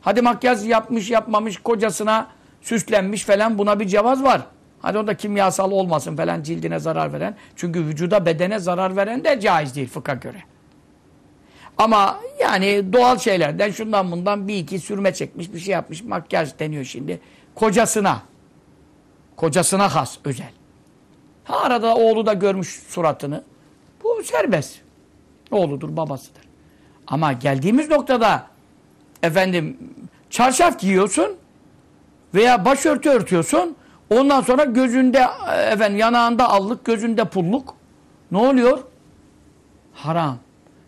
Hadi makyaj yapmış yapmamış kocasına süslenmiş falan buna bir cevaz var. Hadi o da kimyasal olmasın falan cildine zarar veren. Çünkü vücuda bedene zarar veren de caiz değil fıkha göre. Ama yani doğal şeylerden şundan bundan bir iki sürme çekmiş bir şey yapmış makyaj deniyor şimdi. Kocasına. Kocasına has özel. Ha arada oğlu da görmüş suratını. Bu serbest. Oğludur babasıdır. Ama geldiğimiz noktada efendim çarşaf giyiyorsun veya başörtü örtüyorsun. Ondan sonra gözünde efendim yanağında allık, gözünde pulluk. Ne oluyor? Haram.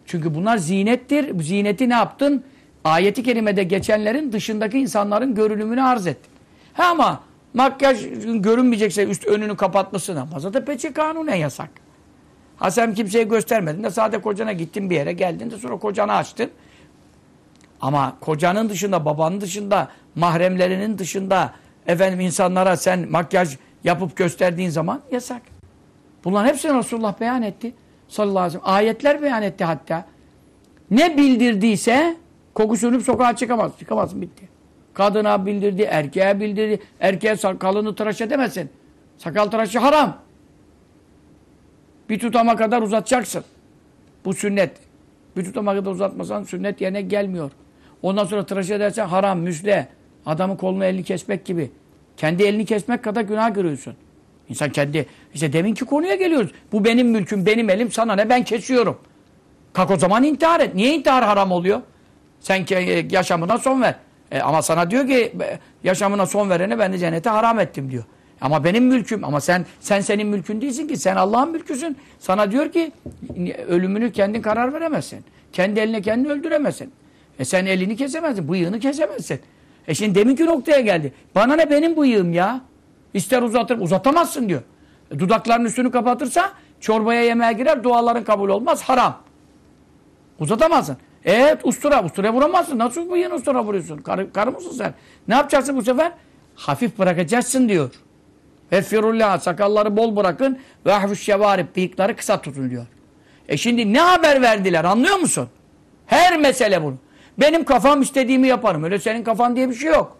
Çünkü bunlar zinettir. Zineti ne yaptın? Ayeti kerimede geçenlerin dışındaki insanların görünümünü arz ettin. Ha ama makyaj görünmeyecekse üst önünü kapatmasın ama zaten peçe kanunen yasak. Ha sen kimseye göstermedin de sadece kocana gittin bir yere geldin de sonra kocanı açtın. Ama kocanın dışında, babanın dışında, mahremlerinin dışında efendim insanlara sen makyaj yapıp gösterdiğin zaman yasak. Bunların hepsini Resulullah beyan etti. Sallallahu aleyhi ve sellem. Ayetler beyan etti hatta. Ne bildirdiyse koku sürüp sokağa çıkamaz. Çıkamazsın bitti. Kadına bildirdi, erkeğe bildirdi. Erkeğe sakalını tıraş edemezsin. Sakal tıraşı haram. Bir tutama kadar uzatacaksın. Bu sünnet. Bir tutama kadar uzatmasan sünnet yerine gelmiyor. Ondan sonra tıraş edersen haram, müsle. Adamın kolunu elini kesmek gibi. Kendi elini kesmek kadar günah görüyorsun. İnsan kendi, işte deminki konuya geliyoruz. Bu benim mülküm, benim elim, sana ne ben kesiyorum. Kalk o zaman intihar et. Niye intihar haram oluyor? Sen e, yaşamına son ver. E, ama sana diyor ki yaşamına son verene ben de cennete haram ettim diyor. Ama benim mülküm. Ama sen sen senin mülkün değilsin ki. Sen Allah'ın mülküsün. Sana diyor ki ölümünü kendin karar veremezsin. Kendi eline kendini öldüremezsin. E sen elini kesemezsin. Bıyığını kesemezsin. E şimdi deminki noktaya geldi. Bana ne benim bıyığım ya? İster uzatır. Uzatamazsın diyor. E, dudakların üstünü kapatırsa çorbaya yemeğe girer. Duaların kabul olmaz. Haram. Uzatamazsın. Evet ustura. Ustura vuramazsın. Nasıl yeni ustura vuruyorsun? Karı, karı mısın sen? Ne yapacaksın bu sefer? Hafif bırakacaksın diyor. Ve firullah sakalları bol bırakın ve ahfuş şevarip bıyıkları kısa tutun diyor. E şimdi ne haber verdiler anlıyor musun? Her mesele bunu. Benim kafam istediğimi yaparım. Öyle senin kafan diye bir şey yok.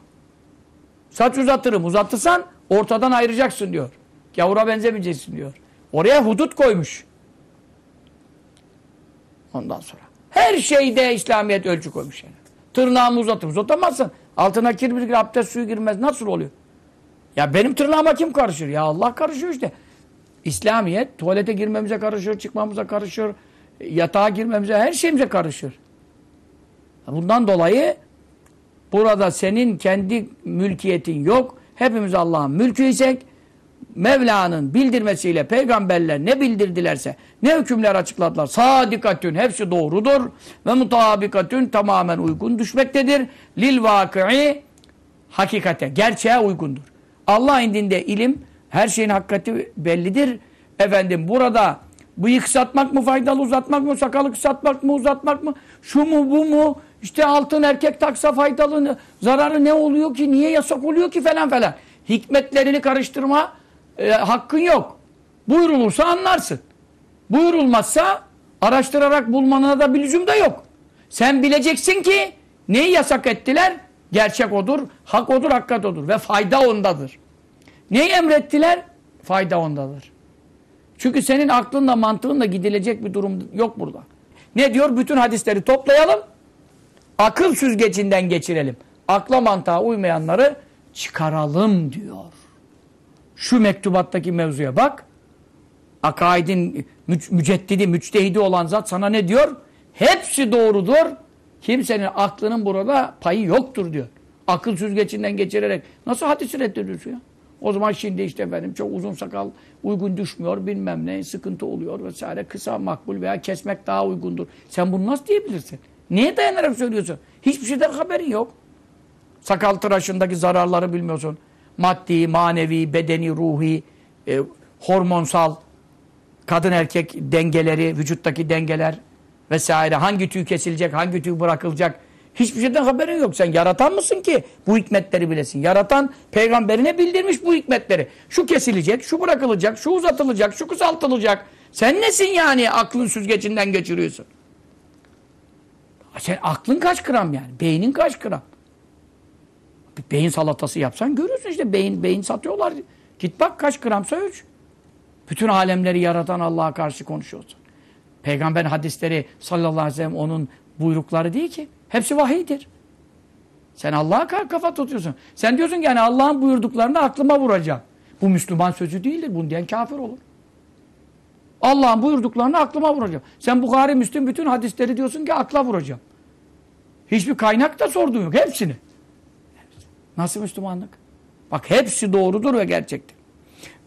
Saç uzatırım. Uzatırsan ortadan ayıracaksın diyor. Gavura benzemeyeceksin diyor. Oraya hudut koymuş. Ondan sonra. Her şeyde İslamiyet ölçü koymuş. Yani. Tırnağımı uzatırım. Uzatamazsın. Altına kir bir abdest suyu girmez. Nasıl oluyor? Ya benim tırnağıma kim karışır? Ya Allah karışıyor işte. İslamiyet tuvalete girmemize karışır, çıkmamıza karışır, yatağa girmemize, her şeyimize karışır. Bundan dolayı burada senin kendi mülkiyetin yok. Hepimiz Allah'ın mülküysek Mevla'nın bildirmesiyle peygamberler ne bildirdilerse, ne hükümler açıkladılar. Sadikatün hepsi doğrudur ve mutabikatün tamamen uygun düşmektedir. Lil vakı'i hakikate, gerçeğe uygundur. Allah indinde ilim, her şeyin hakikati bellidir. Efendim burada bıyık kısaltmak mı faydalı, uzatmak mı, sakalı kısaltmak mı, uzatmak mı, şu mu, bu mu, işte altın erkek taksa faydalı, zararı ne oluyor ki, niye yasak oluyor ki falan falan. Hikmetlerini karıştırma e, hakkın yok. Buyurulursa anlarsın. Buyurulmazsa araştırarak bulmana da bir lüzum da yok. Sen bileceksin ki neyi yasak ettiler? Gerçek odur, hak odur, hakikat odur ve fayda ondadır. Neyi emrettiler? Fayda ondadır. Çünkü senin aklınla mantığınla gidilecek bir durum yok burada. Ne diyor? Bütün hadisleri toplayalım. Akıl süzgecinden geçirelim. Akla mantığa uymayanları çıkaralım diyor. Şu mektubattaki mevzuya bak. Akaidin mü müceddidi, müçtehidi olan zat sana ne diyor? Hepsi doğrudur. Kimsenin aklının burada payı yoktur diyor. Akıl süzgecinden geçirerek. Nasıl hadisi reddediyorsun ya? O zaman şimdi işte efendim çok uzun sakal uygun düşmüyor bilmem ne sıkıntı oluyor vesaire. Kısa makbul veya kesmek daha uygundur. Sen bunu nasıl diyebilirsin? Niye dayanarak söylüyorsun? Hiçbir şeyden haberin yok. Sakal tıraşındaki zararları bilmiyorsun. Maddi, manevi, bedeni, ruhi, e, hormonsal, kadın erkek dengeleri, vücuttaki dengeler vesaire. Hangi tüy kesilecek, hangi tüy bırakılacak. Hiçbir şeyden haberin yok. Sen yaratan mısın ki bu hikmetleri bilesin? Yaratan peygamberine bildirmiş bu hikmetleri. Şu kesilecek, şu bırakılacak, şu uzatılacak, şu kısaltılacak. Sen nesin yani aklın süzgecinden geçiriyorsun? Sen aklın kaç gram yani? Beynin kaç gram? Bir beyin salatası yapsan görürsün işte beyin beyin satıyorlar. Git bak kaç gramsa ölç. Bütün alemleri yaratan Allah'a karşı konuşuyorsun. Peygamber hadisleri sallallahu aleyhi ve sellem onun buyrukları değil ki. Hepsi vahiydir. Sen Allah'a kafa tutuyorsun. Sen diyorsun ki yani Allah'ın buyurduklarını aklıma vuracağım. Bu Müslüman sözü değildir. Bunu diyen kafir olur. Allah'ın buyurduklarını aklıma vuracağım. Sen Bukhari, Müslüm bütün hadisleri diyorsun ki akla vuracağım. Hiçbir kaynak da sorduğun yok. Hepsini. Nasıl Müslümanlık? Bak hepsi doğrudur ve gerçektir.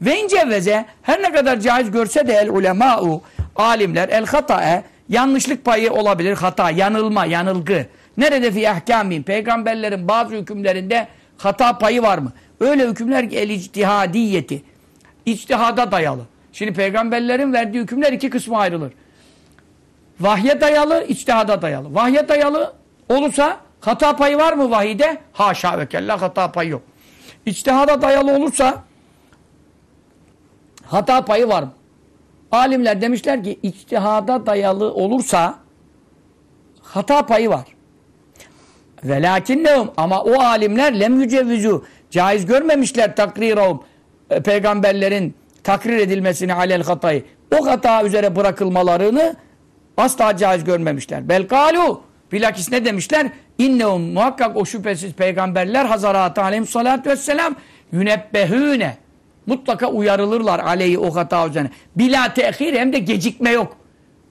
Ve incevveze her ne kadar caiz görse de el ulema'u alimler el hata'e yanlışlık payı olabilir. Hata, yanılma, yanılgı. Nerede fi ahkamin? Peygamberlerin bazı hükümlerinde hata payı var mı? Öyle hükümler ki el ictihadiyeti. İçtihada dayalı. Şimdi peygamberlerin verdiği hükümler iki kısma ayrılır. Vahye dayalı, içtihada dayalı. Vahye dayalı olursa hata payı var mı vahide? Haşa ve kella hata payı yok. İçtihada dayalı olursa hata payı var mı? Alimler demişler ki içtihada dayalı olursa hata payı var. Velakinnehum ama o alimler lem yücevvizu caiz görmemişler takrirahum e, peygamberlerin takrir edilmesini alel hatayı. O hata üzere bırakılmalarını asla caiz görmemişler. Belkalu bilakis ne demişler? İnnehum muhakkak o şüphesiz peygamberler hazaratı aleyhissalatü vesselam yünebbehüne mutlaka uyarılırlar aleyhi o hata üzerine. Bila tehir hem de gecikme yok.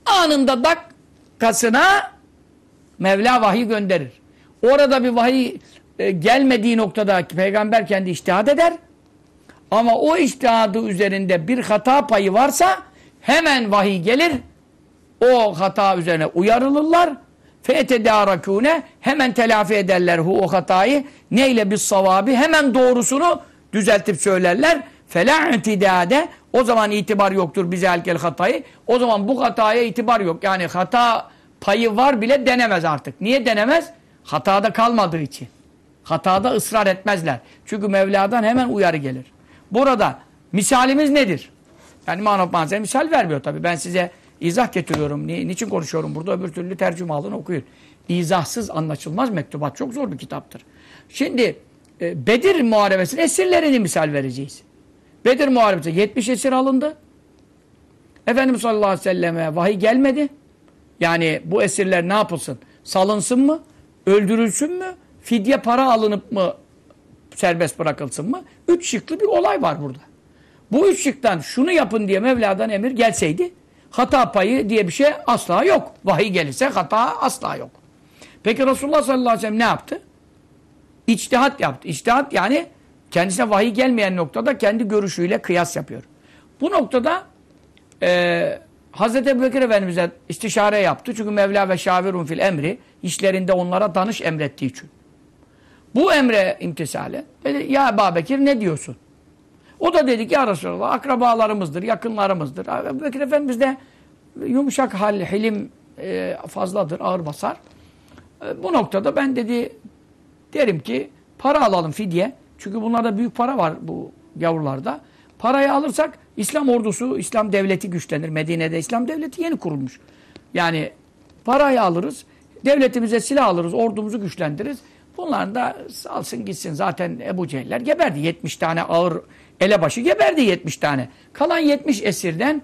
Anında dakikasına Mevla vahiy gönderir. Orada bir vahiy e, gelmediği noktada peygamber kendi iştihad eder. Ama o iştihadı üzerinde bir hata payı varsa hemen vahiy gelir. O hata üzerine uyarılırlar. فَاَتَدَارَكُونَ Hemen telafi ederler hu o hatayı. Neyle bir savabi? Hemen doğrusunu düzeltip söylerler. Fela itidade o zaman itibar yoktur bize elkel hatayı. O zaman bu hataya itibar yok. Yani hata payı var bile denemez artık. Niye denemez? Hatada kalmadığı için. Hatada ısrar etmezler. Çünkü Mevla'dan hemen uyarı gelir. Burada misalimiz nedir? Yani manof manzara misal vermiyor tabii. Ben size izah getiriyorum. Ni niçin konuşuyorum burada? Öbür türlü tercüme alın okuyun. İzahsız anlaşılmaz mektubat. Çok zor bir kitaptır. Şimdi e, Bedir Muharebesi'nin esirlerini misal vereceğiz. Bedir Muharebesi 70 esir alındı. Efendimiz sallallahu aleyhi ve selleme vahiy gelmedi. Yani bu esirler ne yapılsın? Salınsın mı? Öldürülsün mü? Fidye para alınıp mı serbest bırakılsın mı? Üç şıklı bir olay var burada. Bu üç şıktan şunu yapın diye Mevla'dan emir gelseydi hata payı diye bir şey asla yok. Vahiy gelirse hata asla yok. Peki Resulullah sallallahu aleyhi ve sellem ne yaptı? İçtihat yaptı. İçtihat yani kendisine vahiy gelmeyen noktada kendi görüşüyle kıyas yapıyor. Bu noktada e, Hazreti Ebubekir Efendimiz'e istişare yaptı. Çünkü Mevla ve şavirun fil emri işlerinde onlara danış emrettiği için. Bu emre imtisale dedi ya Ebubekir ne diyorsun? O da dedi ki ya Resulallah akrabalarımızdır, yakınlarımızdır. Ebu Bekir Efendimiz de yumuşak hal, hilim e, fazladır, ağır basar. E, bu noktada ben dedi derim ki para alalım fidye. Çünkü bunlarda büyük para var bu yavrularda. Parayı alırsak İslam ordusu, İslam devleti güçlenir. Medine'de İslam devleti yeni kurulmuş. Yani parayı alırız, devletimize silah alırız, ordumuzu güçlendiririz. Bunların da alsın gitsin. Zaten Ebu Cehiller geberdi. 70 tane ağır elebaşı geberdi 70 tane. Kalan 70 esirden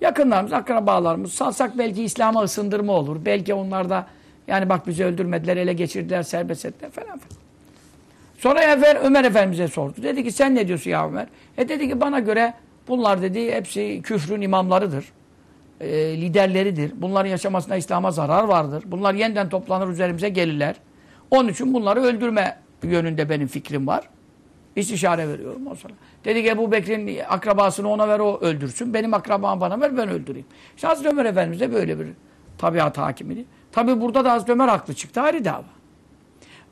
yakınlarımız, akrabalarımız salsak belki İslam'a ısındırma olur. Belki onlar da yani bak bizi öldürmediler, ele geçirdiler, serbest ettiler falan falan. Sonra Efer, Ömer Efendimiz'e sordu. Dedi ki sen ne diyorsun ya Ömer? E dedi ki bana göre bunlar dedi hepsi küfrün imamlarıdır. E, liderleridir. Bunların yaşamasına İslam'a zarar vardır. Bunlar yeniden toplanır üzerimize gelirler. Onun için bunları öldürme yönünde benim fikrim var. İstişare veriyorum o sonra. Dedi ki Ebu Bekir'in akrabasını ona ver o öldürsün. Benim akrabamı bana ver ben öldüreyim. İşte Hazreti Ömer Efendimiz de böyle bir tabiat hakimiydi. Tabi burada da Hazreti Ömer haklı çıktı ayrı dava.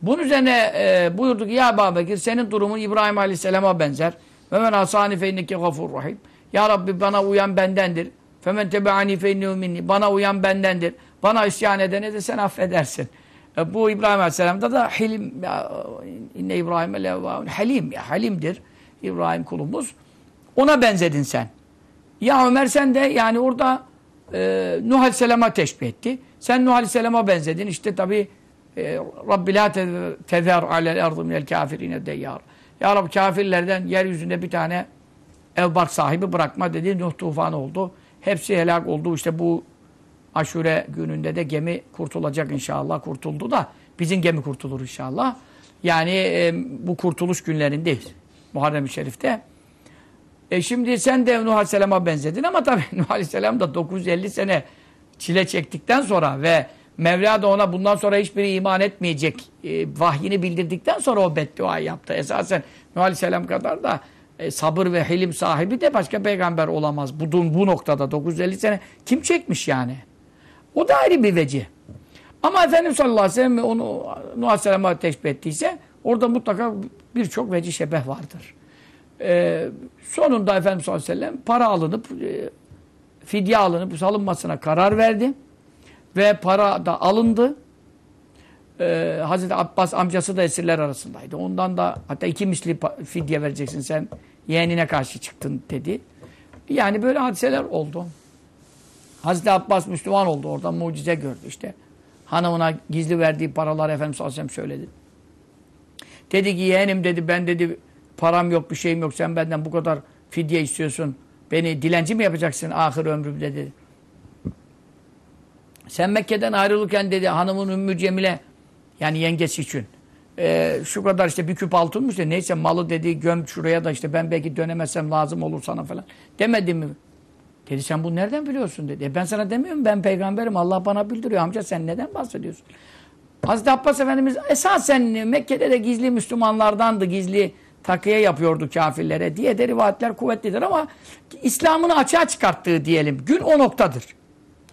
Bunun üzerine e, buyurdu ki ya Ebu senin durumun İbrahim Aleyhisselam'a benzer. Ve men asani fe inneke gafur rahim. Ya Rabbi bana uyan bendendir. Femen tebe'ani fe minni. Bana uyan bendendir. Bana isyan edene de sen affedersin. E, bu İbrahim Aleyhisselam'da da hilim ya, inne İbrahim'e levvâun halim ya halimdir. İbrahim kulumuz. Ona benzedin sen. Ya Ömer sen de yani orada e, Nuh Aleyhisselam'a teşbih etti. Sen Nuh Aleyhisselam'a benzedin. İşte tabi e, Rabbi la tezer alel ardı minel kafirine deyyar. Ya Rabbi kafirlerden yeryüzünde bir tane ev bark sahibi bırakma dedi. Nuh tufan oldu. Hepsi helak oldu. İşte bu aşure gününde de gemi kurtulacak inşallah. Kurtuldu da bizim gemi kurtulur inşallah. Yani e, bu kurtuluş günlerindeyiz. Muharrem-i Şerif'te. E şimdi sen de Nuh Aleyhisselam'a benzedin ama tabii [LAUGHS] Nuh Aleyhisselam da 950 sene çile çektikten sonra ve Mevla da ona bundan sonra hiçbiri iman etmeyecek e, vahyini bildirdikten sonra o beddua yaptı. Esasen Nuh Aleyhisselam kadar da e, sabır ve hilim sahibi de başka peygamber olamaz. Bu, bu noktada 950 sene kim çekmiş yani? O da ayrı bir veci. Ama Efendimiz sallallahu aleyhi ve sellem onu Nuh Aleyhisselam'a teşbih ettiyse orada mutlaka birçok veci şebeh vardır. Ee, sonunda Efendimiz sallallahu aleyhi ve sellem para alınıp e, fidye alınıp salınmasına karar verdi. Ve para da alındı. Ee, Hazreti Abbas amcası da esirler arasındaydı. Ondan da hatta iki misli fidye vereceksin sen yeğenine karşı çıktın dedi. Yani böyle hadiseler oldu. Hazreti Abbas Müslüman oldu. Oradan mucize gördü işte. Hanımına gizli verdiği paralar Efendimiz sallallahu aleyhi ve sellem söyledi. Dedi ki yeğenim dedi ben dedi param yok bir şeyim yok sen benden bu kadar fidye istiyorsun. Beni dilenci mi yapacaksın ahir ömrümde dedi. Sen Mekke'den ayrılırken dedi hanımın Ümmü Cemile yani yengesi için e, şu kadar işte bir küp altınmış da neyse malı dedi göm şuraya da işte ben belki dönemezsem lazım olur sana falan. Demedi mi? Dedi sen bunu nereden biliyorsun dedi. E ben sana demiyorum ben peygamberim Allah bana bildiriyor amca sen neden bahsediyorsun? Hazreti Abbas Efendimiz esasen Mekke'de de gizli Müslümanlardandı gizli takiye yapıyordu kafirlere diye de rivayetler kuvvetlidir ama İslam'ını açığa çıkarttığı diyelim gün o noktadır.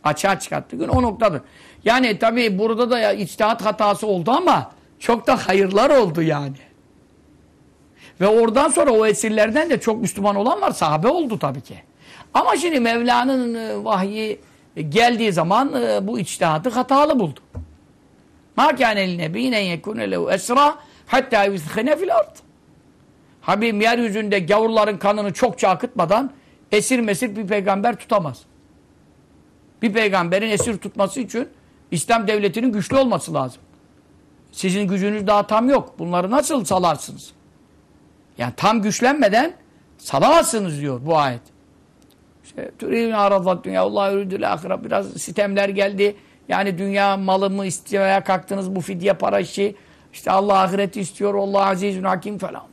Açığa çıkarttığı gün o noktadır. Yani tabi burada da ya, içtihat hatası oldu ama çok da hayırlar oldu yani. Ve oradan sonra o esirlerden de çok Müslüman olan var. Sahabe oldu tabii ki. Ama şimdi Mevla'nın e, vahyi e, geldiği zaman e, bu içtihadı hatalı buldu. Ma kâne nebiyine yekûne lehu esra hatta yuzhine fil ard. Habibim yeryüzünde gavurların kanını çokça akıtmadan esir mesir bir peygamber tutamaz. Bir peygamberin esir tutması için İslam devletinin güçlü olması lazım. Sizin gücünüz daha tam yok. Bunları nasıl salarsınız? Yani tam güçlenmeden salamazsınız diyor bu ayet. İşte türevine aradat dünya Allah yürüdül ahiret biraz sitemler geldi. Yani dünya malımı istemeye kalktınız bu fidye para işi. İşte Allah ahireti istiyor. Allah azizun hakim falan.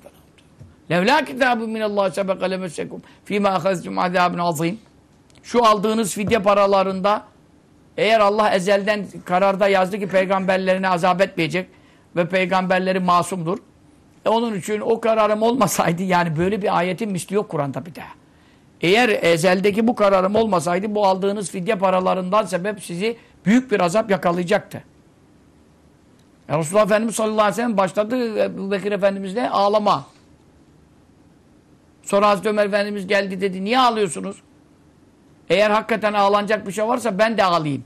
Levla kitabı minallah sebeka lemessekum fîmâ ahazcum azâbın azîm. Şu aldığınız fidye paralarında eğer Allah ezelden kararda yazdı ki peygamberlerine azap etmeyecek ve peygamberleri masumdur. E onun için o kararım olmasaydı yani böyle bir ayetin misli yok Kur'an'da bir daha. Eğer ezeldeki bu kararım olmasaydı bu aldığınız fidye paralarından sebep sizi büyük bir azap yakalayacaktı. E Resulullah Efendimiz sallallahu aleyhi ve sellem başladı Ebu Bekir Efendimizle ağlama. Sonra Hazreti Ömer Efendimiz geldi dedi niye ağlıyorsunuz? Eğer hakikaten ağlanacak bir şey varsa ben de ağlayayım.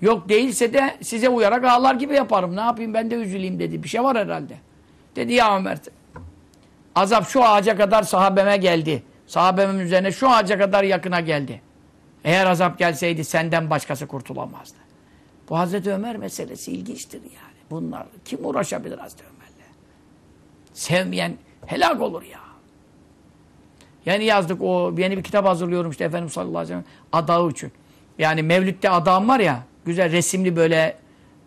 Yok değilse de size uyarak ağlar gibi yaparım. Ne yapayım ben de üzüleyim dedi. Bir şey var herhalde. Dedi ya Ömer azap şu ağaca kadar sahabeme geldi. Sahabemin üzerine şu ağaca kadar yakına geldi. Eğer azap gelseydi senden başkası kurtulamazdı. Bu Hazreti Ömer meselesi ilginçtir yani. Bunlar kim uğraşabilir Hazreti Ömer'le? Sevmeyen helak olur ya. Yani yazdık o yeni bir kitap hazırlıyorum işte Efendimiz sallallahu aleyhi ve sellem adağı için. Yani Mevlüt'te adağım var ya güzel resimli böyle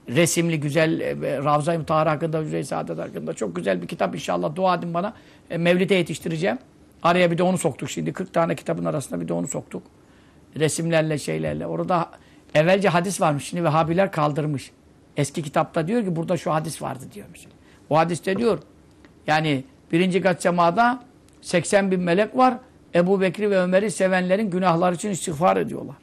resimli güzel e, Ravza-i Mutahhar hakkında, Hüzey Saadet hakkında çok güzel bir kitap inşallah dua edin bana. E, Mevlid'e yetiştireceğim. Araya bir de onu soktuk şimdi. 40 tane kitabın arasında bir de onu soktuk. Resimlerle şeylerle. Orada evvelce hadis varmış. Şimdi Vehhabiler kaldırmış. Eski kitapta diyor ki burada şu hadis vardı diyor mesela. O hadiste diyor yani birinci kat semada 80 bin melek var. Ebu Bekri ve Ömer'i sevenlerin günahları için istiğfar ediyorlar.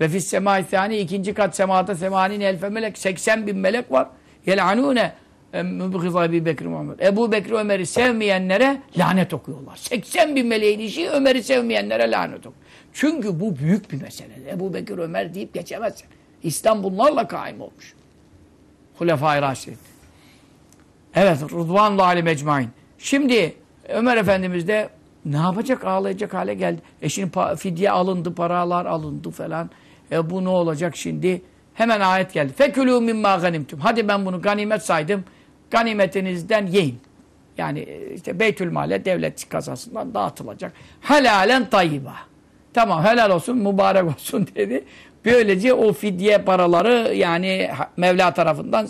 Ve fis semâ ikinci kat semada semanin elfe melek 80 bin melek var. Yel'anûne mübgıza Ebu Bekir Muhammed. Ebu Bekir Ömer'i sevmeyenlere lanet okuyorlar. 80 bin meleğin işi Ömer'i sevmeyenlere lanet okuyor. Çünkü bu büyük bir mesele. Ebu Bekir Ömer deyip geçemezsin. İslam bunlarla kaim olmuş. Hulefai Raşid. Evet, Rıdvanullah Ali Mecmain. Şimdi Ömer Efendimiz de ne yapacak ağlayacak hale geldi. E şimdi fidye alındı, paralar alındı falan. E bu ne olacak şimdi? Hemen ayet geldi. Fekülû mimmâ ganimtum. Hadi ben bunu ganimet saydım. Ganimetinizden yiyin. Yani e, işte Beytül devlet kasasından dağıtılacak. Helalen tayyiba. Tamam helal olsun, mübarek [LAUGHS] olsun dedi. Böylece o fidye paraları yani Mevla tarafından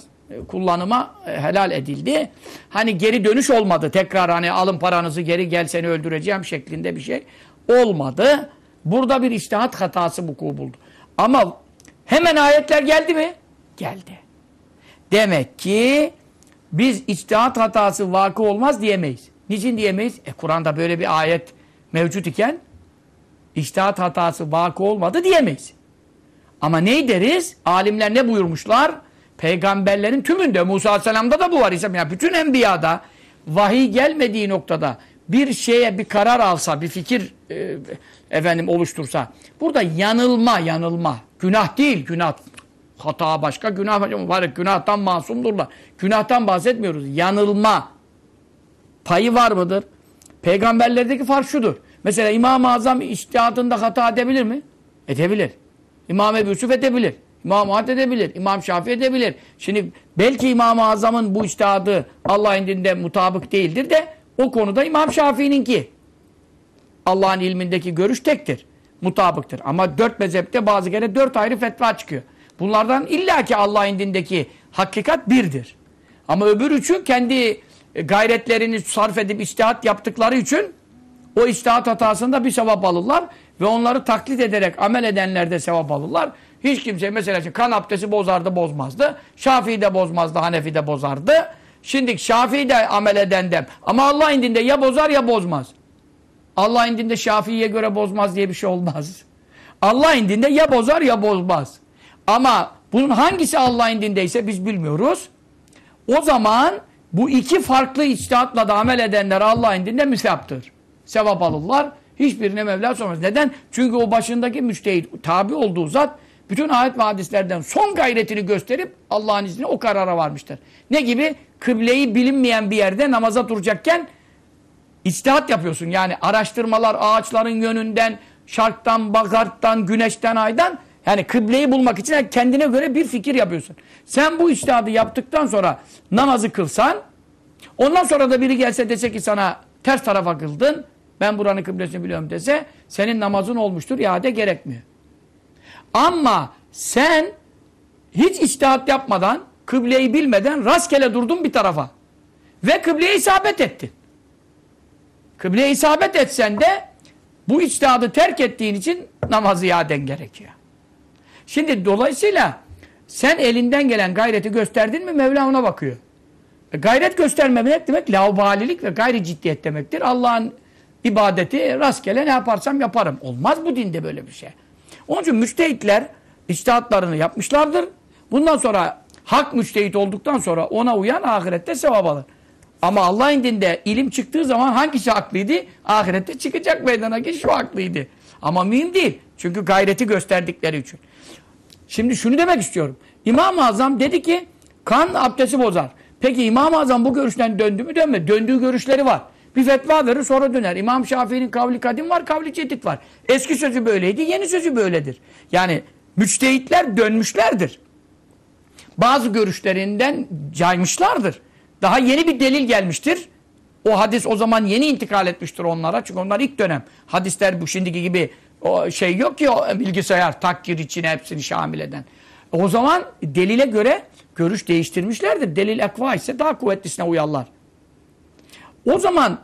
kullanıma e, helal edildi. Hani geri dönüş olmadı. Tekrar hani alın paranızı geri gel seni öldüreceğim şeklinde bir şey olmadı. Burada bir iştihat hatası vuku buldu. Ama hemen ayetler geldi mi? Geldi. Demek ki biz içtihat hatası vakı olmaz diyemeyiz. Niçin diyemeyiz? E Kur'an'da böyle bir ayet mevcut iken içtihat hatası vakı olmadı diyemeyiz. Ama ne deriz? Alimler ne buyurmuşlar? Peygamberlerin tümünde Musa Aleyhisselam'da da bu var. Yani bütün enbiyada vahiy gelmediği noktada bir şeye bir karar alsa, bir fikir e, efendim oluştursa. Burada yanılma, yanılma. Günah değil, günah. Hata başka, günah başka. Mübarek günahtan masumdurlar. Günahtan bahsetmiyoruz. Yanılma payı var mıdır? Peygamberlerdeki fark şudur. Mesela İmam-ı Azam iştihadında hata edebilir mi? Edebilir. İmam Ebu Yusuf edebilir. İmam Ahmet edebilir. İmam Şafii edebilir. Şimdi belki İmam-ı Azam'ın bu iştihadı Allah indinde mutabık değildir de o konuda İmam Şafii'ninki. Allah'ın ilmindeki görüş tektir. Mutabıktır. Ama dört mezhepte bazı kere dört ayrı fetva çıkıyor. Bunlardan illaki Allah indindeki hakikat birdir. Ama öbür üçü kendi gayretlerini sarf edip iştihat yaptıkları için o iştihat hatasında bir sevap alırlar ve onları taklit ederek amel edenler de sevap alırlar. Hiç kimse mesela kan abdesti bozardı bozmazdı. Şafii de bozmazdı, Hanefi de bozardı. Şimdi Şafii de amel eden dem. Ama Allah indinde ya bozar ya bozmaz. Allah indinde Şafii'ye göre bozmaz diye bir şey olmaz. Allah indinde ya bozar ya bozmaz. Ama bunun hangisi Allah indindeyse biz bilmiyoruz. O zaman bu iki farklı içtihatla da amel edenler Allah indinde müsaptır. Sevap alırlar. Hiçbirine Mevla sormaz. Neden? Çünkü o başındaki müçtehit tabi olduğu zat bütün ayet ve hadislerden son gayretini gösterip Allah'ın izniyle o karara varmıştır. Ne gibi? Kıbleyi bilinmeyen bir yerde namaza duracakken içtihat yapıyorsun. Yani araştırmalar ağaçların yönünden, şarktan, bakarttan, güneşten, aydan yani kıbleyi bulmak için kendine göre bir fikir yapıyorsun. Sen bu içtihadı yaptıktan sonra namazı kılsan ondan sonra da biri gelse dese ki sana ters tarafa kıldın ben buranın kıblesini biliyorum dese senin namazın olmuştur iade gerekmiyor. Ama sen hiç içtihat yapmadan kıbleyi bilmeden rastgele durdun bir tarafa ve kıbleye isabet ettin. Kıbleye isabet etsen de bu içtihadı terk ettiğin için namazı iaden gerekiyor. Şimdi dolayısıyla sen elinden gelen gayreti gösterdin mi Mevla ona bakıyor. E, gayret göstermemek demek laubalilik ve gayri ciddiyet demektir. Allah'ın ibadeti rastgele ne yaparsam yaparım. Olmaz bu dinde böyle bir şey. Onun için müçtehitler içtihatlarını yapmışlardır. Bundan sonra hak müçtehit olduktan sonra ona uyan ahirette sevap alır. Ama Allah indinde ilim çıktığı zaman hangisi haklıydı? Ahirette çıkacak meydana ki şu haklıydı. Ama mühim değil. Çünkü gayreti gösterdikleri için. Şimdi şunu demek istiyorum. İmam-ı Azam dedi ki kan abdesti bozar. Peki İmam-ı Azam bu görüşten döndü mü dönmedi? Döndüğü görüşleri var. Bir fetva verir sonra döner. İmam Şafii'nin kavli kadim var, kavli cedid var. Eski sözü böyleydi, yeni sözü böyledir. Yani müçtehitler dönmüşlerdir. Bazı görüşlerinden caymışlardır. Daha yeni bir delil gelmiştir. O hadis o zaman yeni intikal etmiştir onlara. Çünkü onlar ilk dönem. Hadisler bu şimdiki gibi o şey yok ki o bilgisayar takdir içine hepsini şamil eden. O zaman delile göre görüş değiştirmişlerdir. Delil ekva ise daha kuvvetlisine uyarlar. O zaman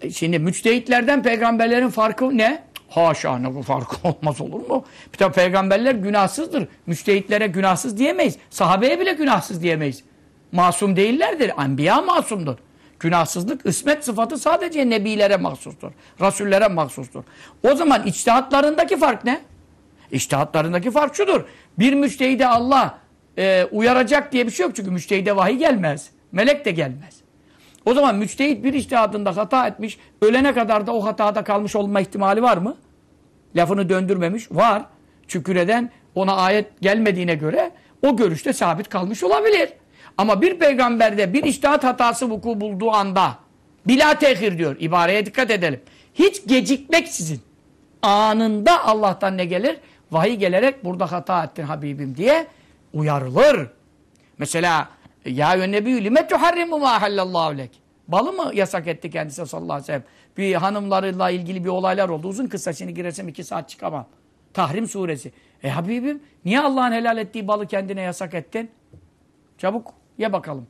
e, şimdi müçtehitlerden peygamberlerin farkı ne? Haşa ne bu farkı [LAUGHS] olmaz olur mu? Bir tabi peygamberler günahsızdır. Müçtehitlere günahsız diyemeyiz. Sahabeye bile günahsız diyemeyiz. Masum değillerdir. Enbiya masumdur. Günahsızlık, ısmet sıfatı sadece nebilere mahsustur. Rasullere mahsustur. O zaman içtihatlarındaki fark ne? İçtihatlarındaki fark şudur. Bir müçtehide Allah e, uyaracak diye bir şey yok. Çünkü müçtehide vahiy gelmez. Melek de gelmez. O zaman müçtehit bir içtihadında hata etmiş, ölene kadar da o hatada kalmış olma ihtimali var mı? Lafını döndürmemiş. Var. Çünkü neden? Ona ayet gelmediğine göre o görüşte sabit kalmış olabilir. Ama bir peygamberde bir içtihat hatası vuku bulduğu anda bila tehir diyor. İbareye dikkat edelim. Hiç gecikmeksizin anında Allah'tan ne gelir? Vahiy gelerek burada hata ettin Habibim diye uyarılır. Mesela ya nebiyyü lime tuharrimu ma hallallahu lek. Balı mı yasak etti kendisi sallallahu aleyhi ve sellem? Bir hanımlarıyla ilgili bir olaylar oldu. Uzun kısa şimdi girersem iki saat çıkamam. Tahrim suresi. E Habibim niye Allah'ın helal ettiği balı kendine yasak ettin? Çabuk ye bakalım.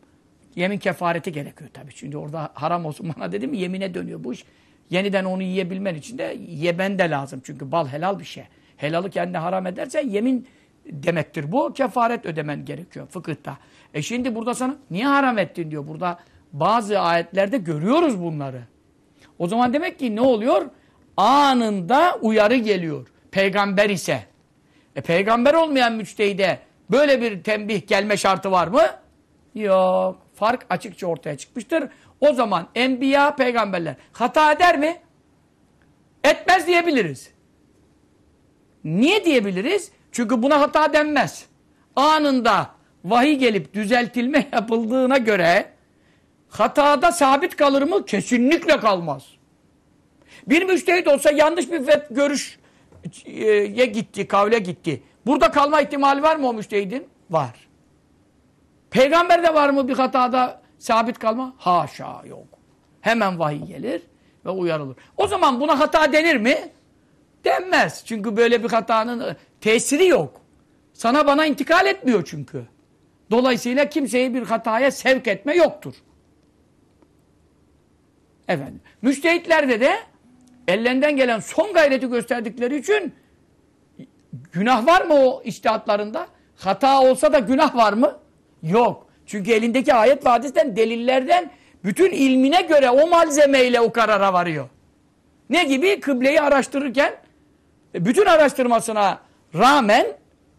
Yemin kefareti gerekiyor tabii. Çünkü orada haram olsun bana dedim mi yemine dönüyor bu iş. Yeniden onu yiyebilmen için de yemen de lazım. Çünkü bal helal bir şey. Helalı kendine haram edersen yemin demektir bu. Kefaret ödemen gerekiyor fıkıhta. E şimdi burada sana niye haram ettin diyor. Burada bazı ayetlerde görüyoruz bunları. O zaman demek ki ne oluyor? Anında uyarı geliyor. Peygamber ise. E peygamber olmayan müçtehide böyle bir tembih gelme şartı var mı? Yok. Fark açıkça ortaya çıkmıştır. O zaman enbiya peygamberler hata eder mi? Etmez diyebiliriz. Niye diyebiliriz? Çünkü buna hata denmez. Anında vahiy gelip düzeltilme [LAUGHS] yapıldığına göre hatada sabit kalır mı? Kesinlikle kalmaz. Bir müştehit olsa yanlış bir görüşe gitti, kavle gitti. Burada kalma ihtimali var mı o müştehidin? Var. Peygamberde var mı bir hatada sabit kalma? Haşa yok. Hemen vahiy gelir ve uyarılır. O zaman buna hata denir mi? Denmez. Çünkü böyle bir hatanın tesiri yok. Sana bana intikal etmiyor çünkü. Dolayısıyla kimseyi bir hataya sevk etme yoktur. Efendim. Müştehitlerde de ellerinden gelen son gayreti gösterdikleri için günah var mı o iştihatlarında? Hata olsa da günah var mı? Yok. Çünkü elindeki ayet ve hadisten, delillerden bütün ilmine göre o malzemeyle o karara varıyor. Ne gibi? Kıbleyi araştırırken bütün araştırmasına rağmen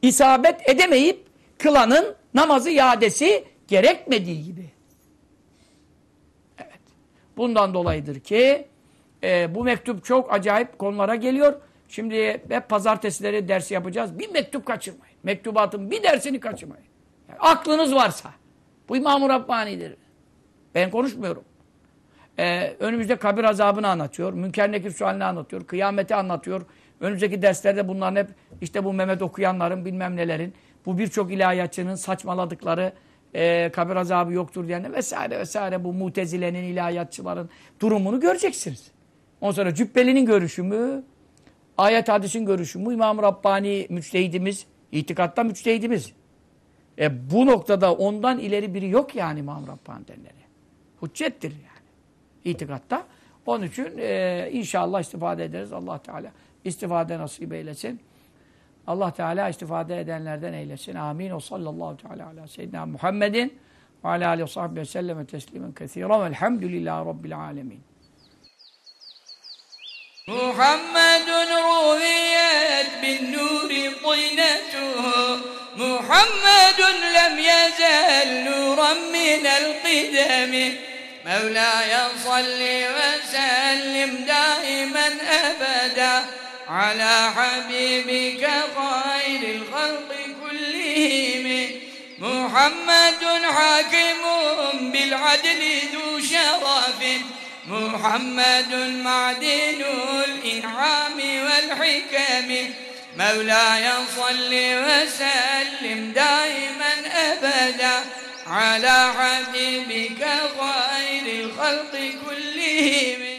isabet edemeyip kılanın namazı iadesi gerekmediği gibi. Evet. Bundan dolayıdır ki e, bu mektup çok acayip konulara geliyor. Şimdi hep pazartesileri dersi yapacağız. Bir mektup kaçırmayın. Mektubatın bir dersini kaçırmayın. Yani aklınız varsa. Bu İmam-ı Rabbani'dir. Ben konuşmuyorum. Ee, önümüzde kabir azabını anlatıyor. Münker nekir sualini anlatıyor. Kıyameti anlatıyor. Önümüzdeki derslerde bunların hep işte bu Mehmet okuyanların bilmem nelerin bu birçok ilahiyatçının saçmaladıkları e, kabir azabı yoktur diyenler vesaire vesaire bu mutezilenin ilahiyatçıların durumunu göreceksiniz. Ondan sonra Cübbeli'nin görüşü mü? Ayet hadisin görüşü mü? İmam-ı Rabbani müçtehidimiz, itikatta müçtehidimiz. E, bu noktada ondan ileri biri yok yani İmam Rabbani denleri. Hüccettir yani itikatta. Onun için e, inşallah istifade ederiz. Allah Teala istifade nasip eylesin. Allah Teala istifade edenlerden eylesin. Amin. O sallallahu teala ala seyyidina Muhammedin ve ala aleyhi ve sahbihi ve selleme teslimen kethiren velhamdülillahi rabbil alemin. محمد رويت بالنور طينته محمد لم يزل نورا من القدم مولاي صل وسلم دائما ابدا على حبيبك خير الخلق كلهم. محمد حاكم بالعدل ذو شرف. محمد معدن الإنعام والحكم. مولاي صل وسلم دائما أبدا على حبيبك خير الخلق كلهم.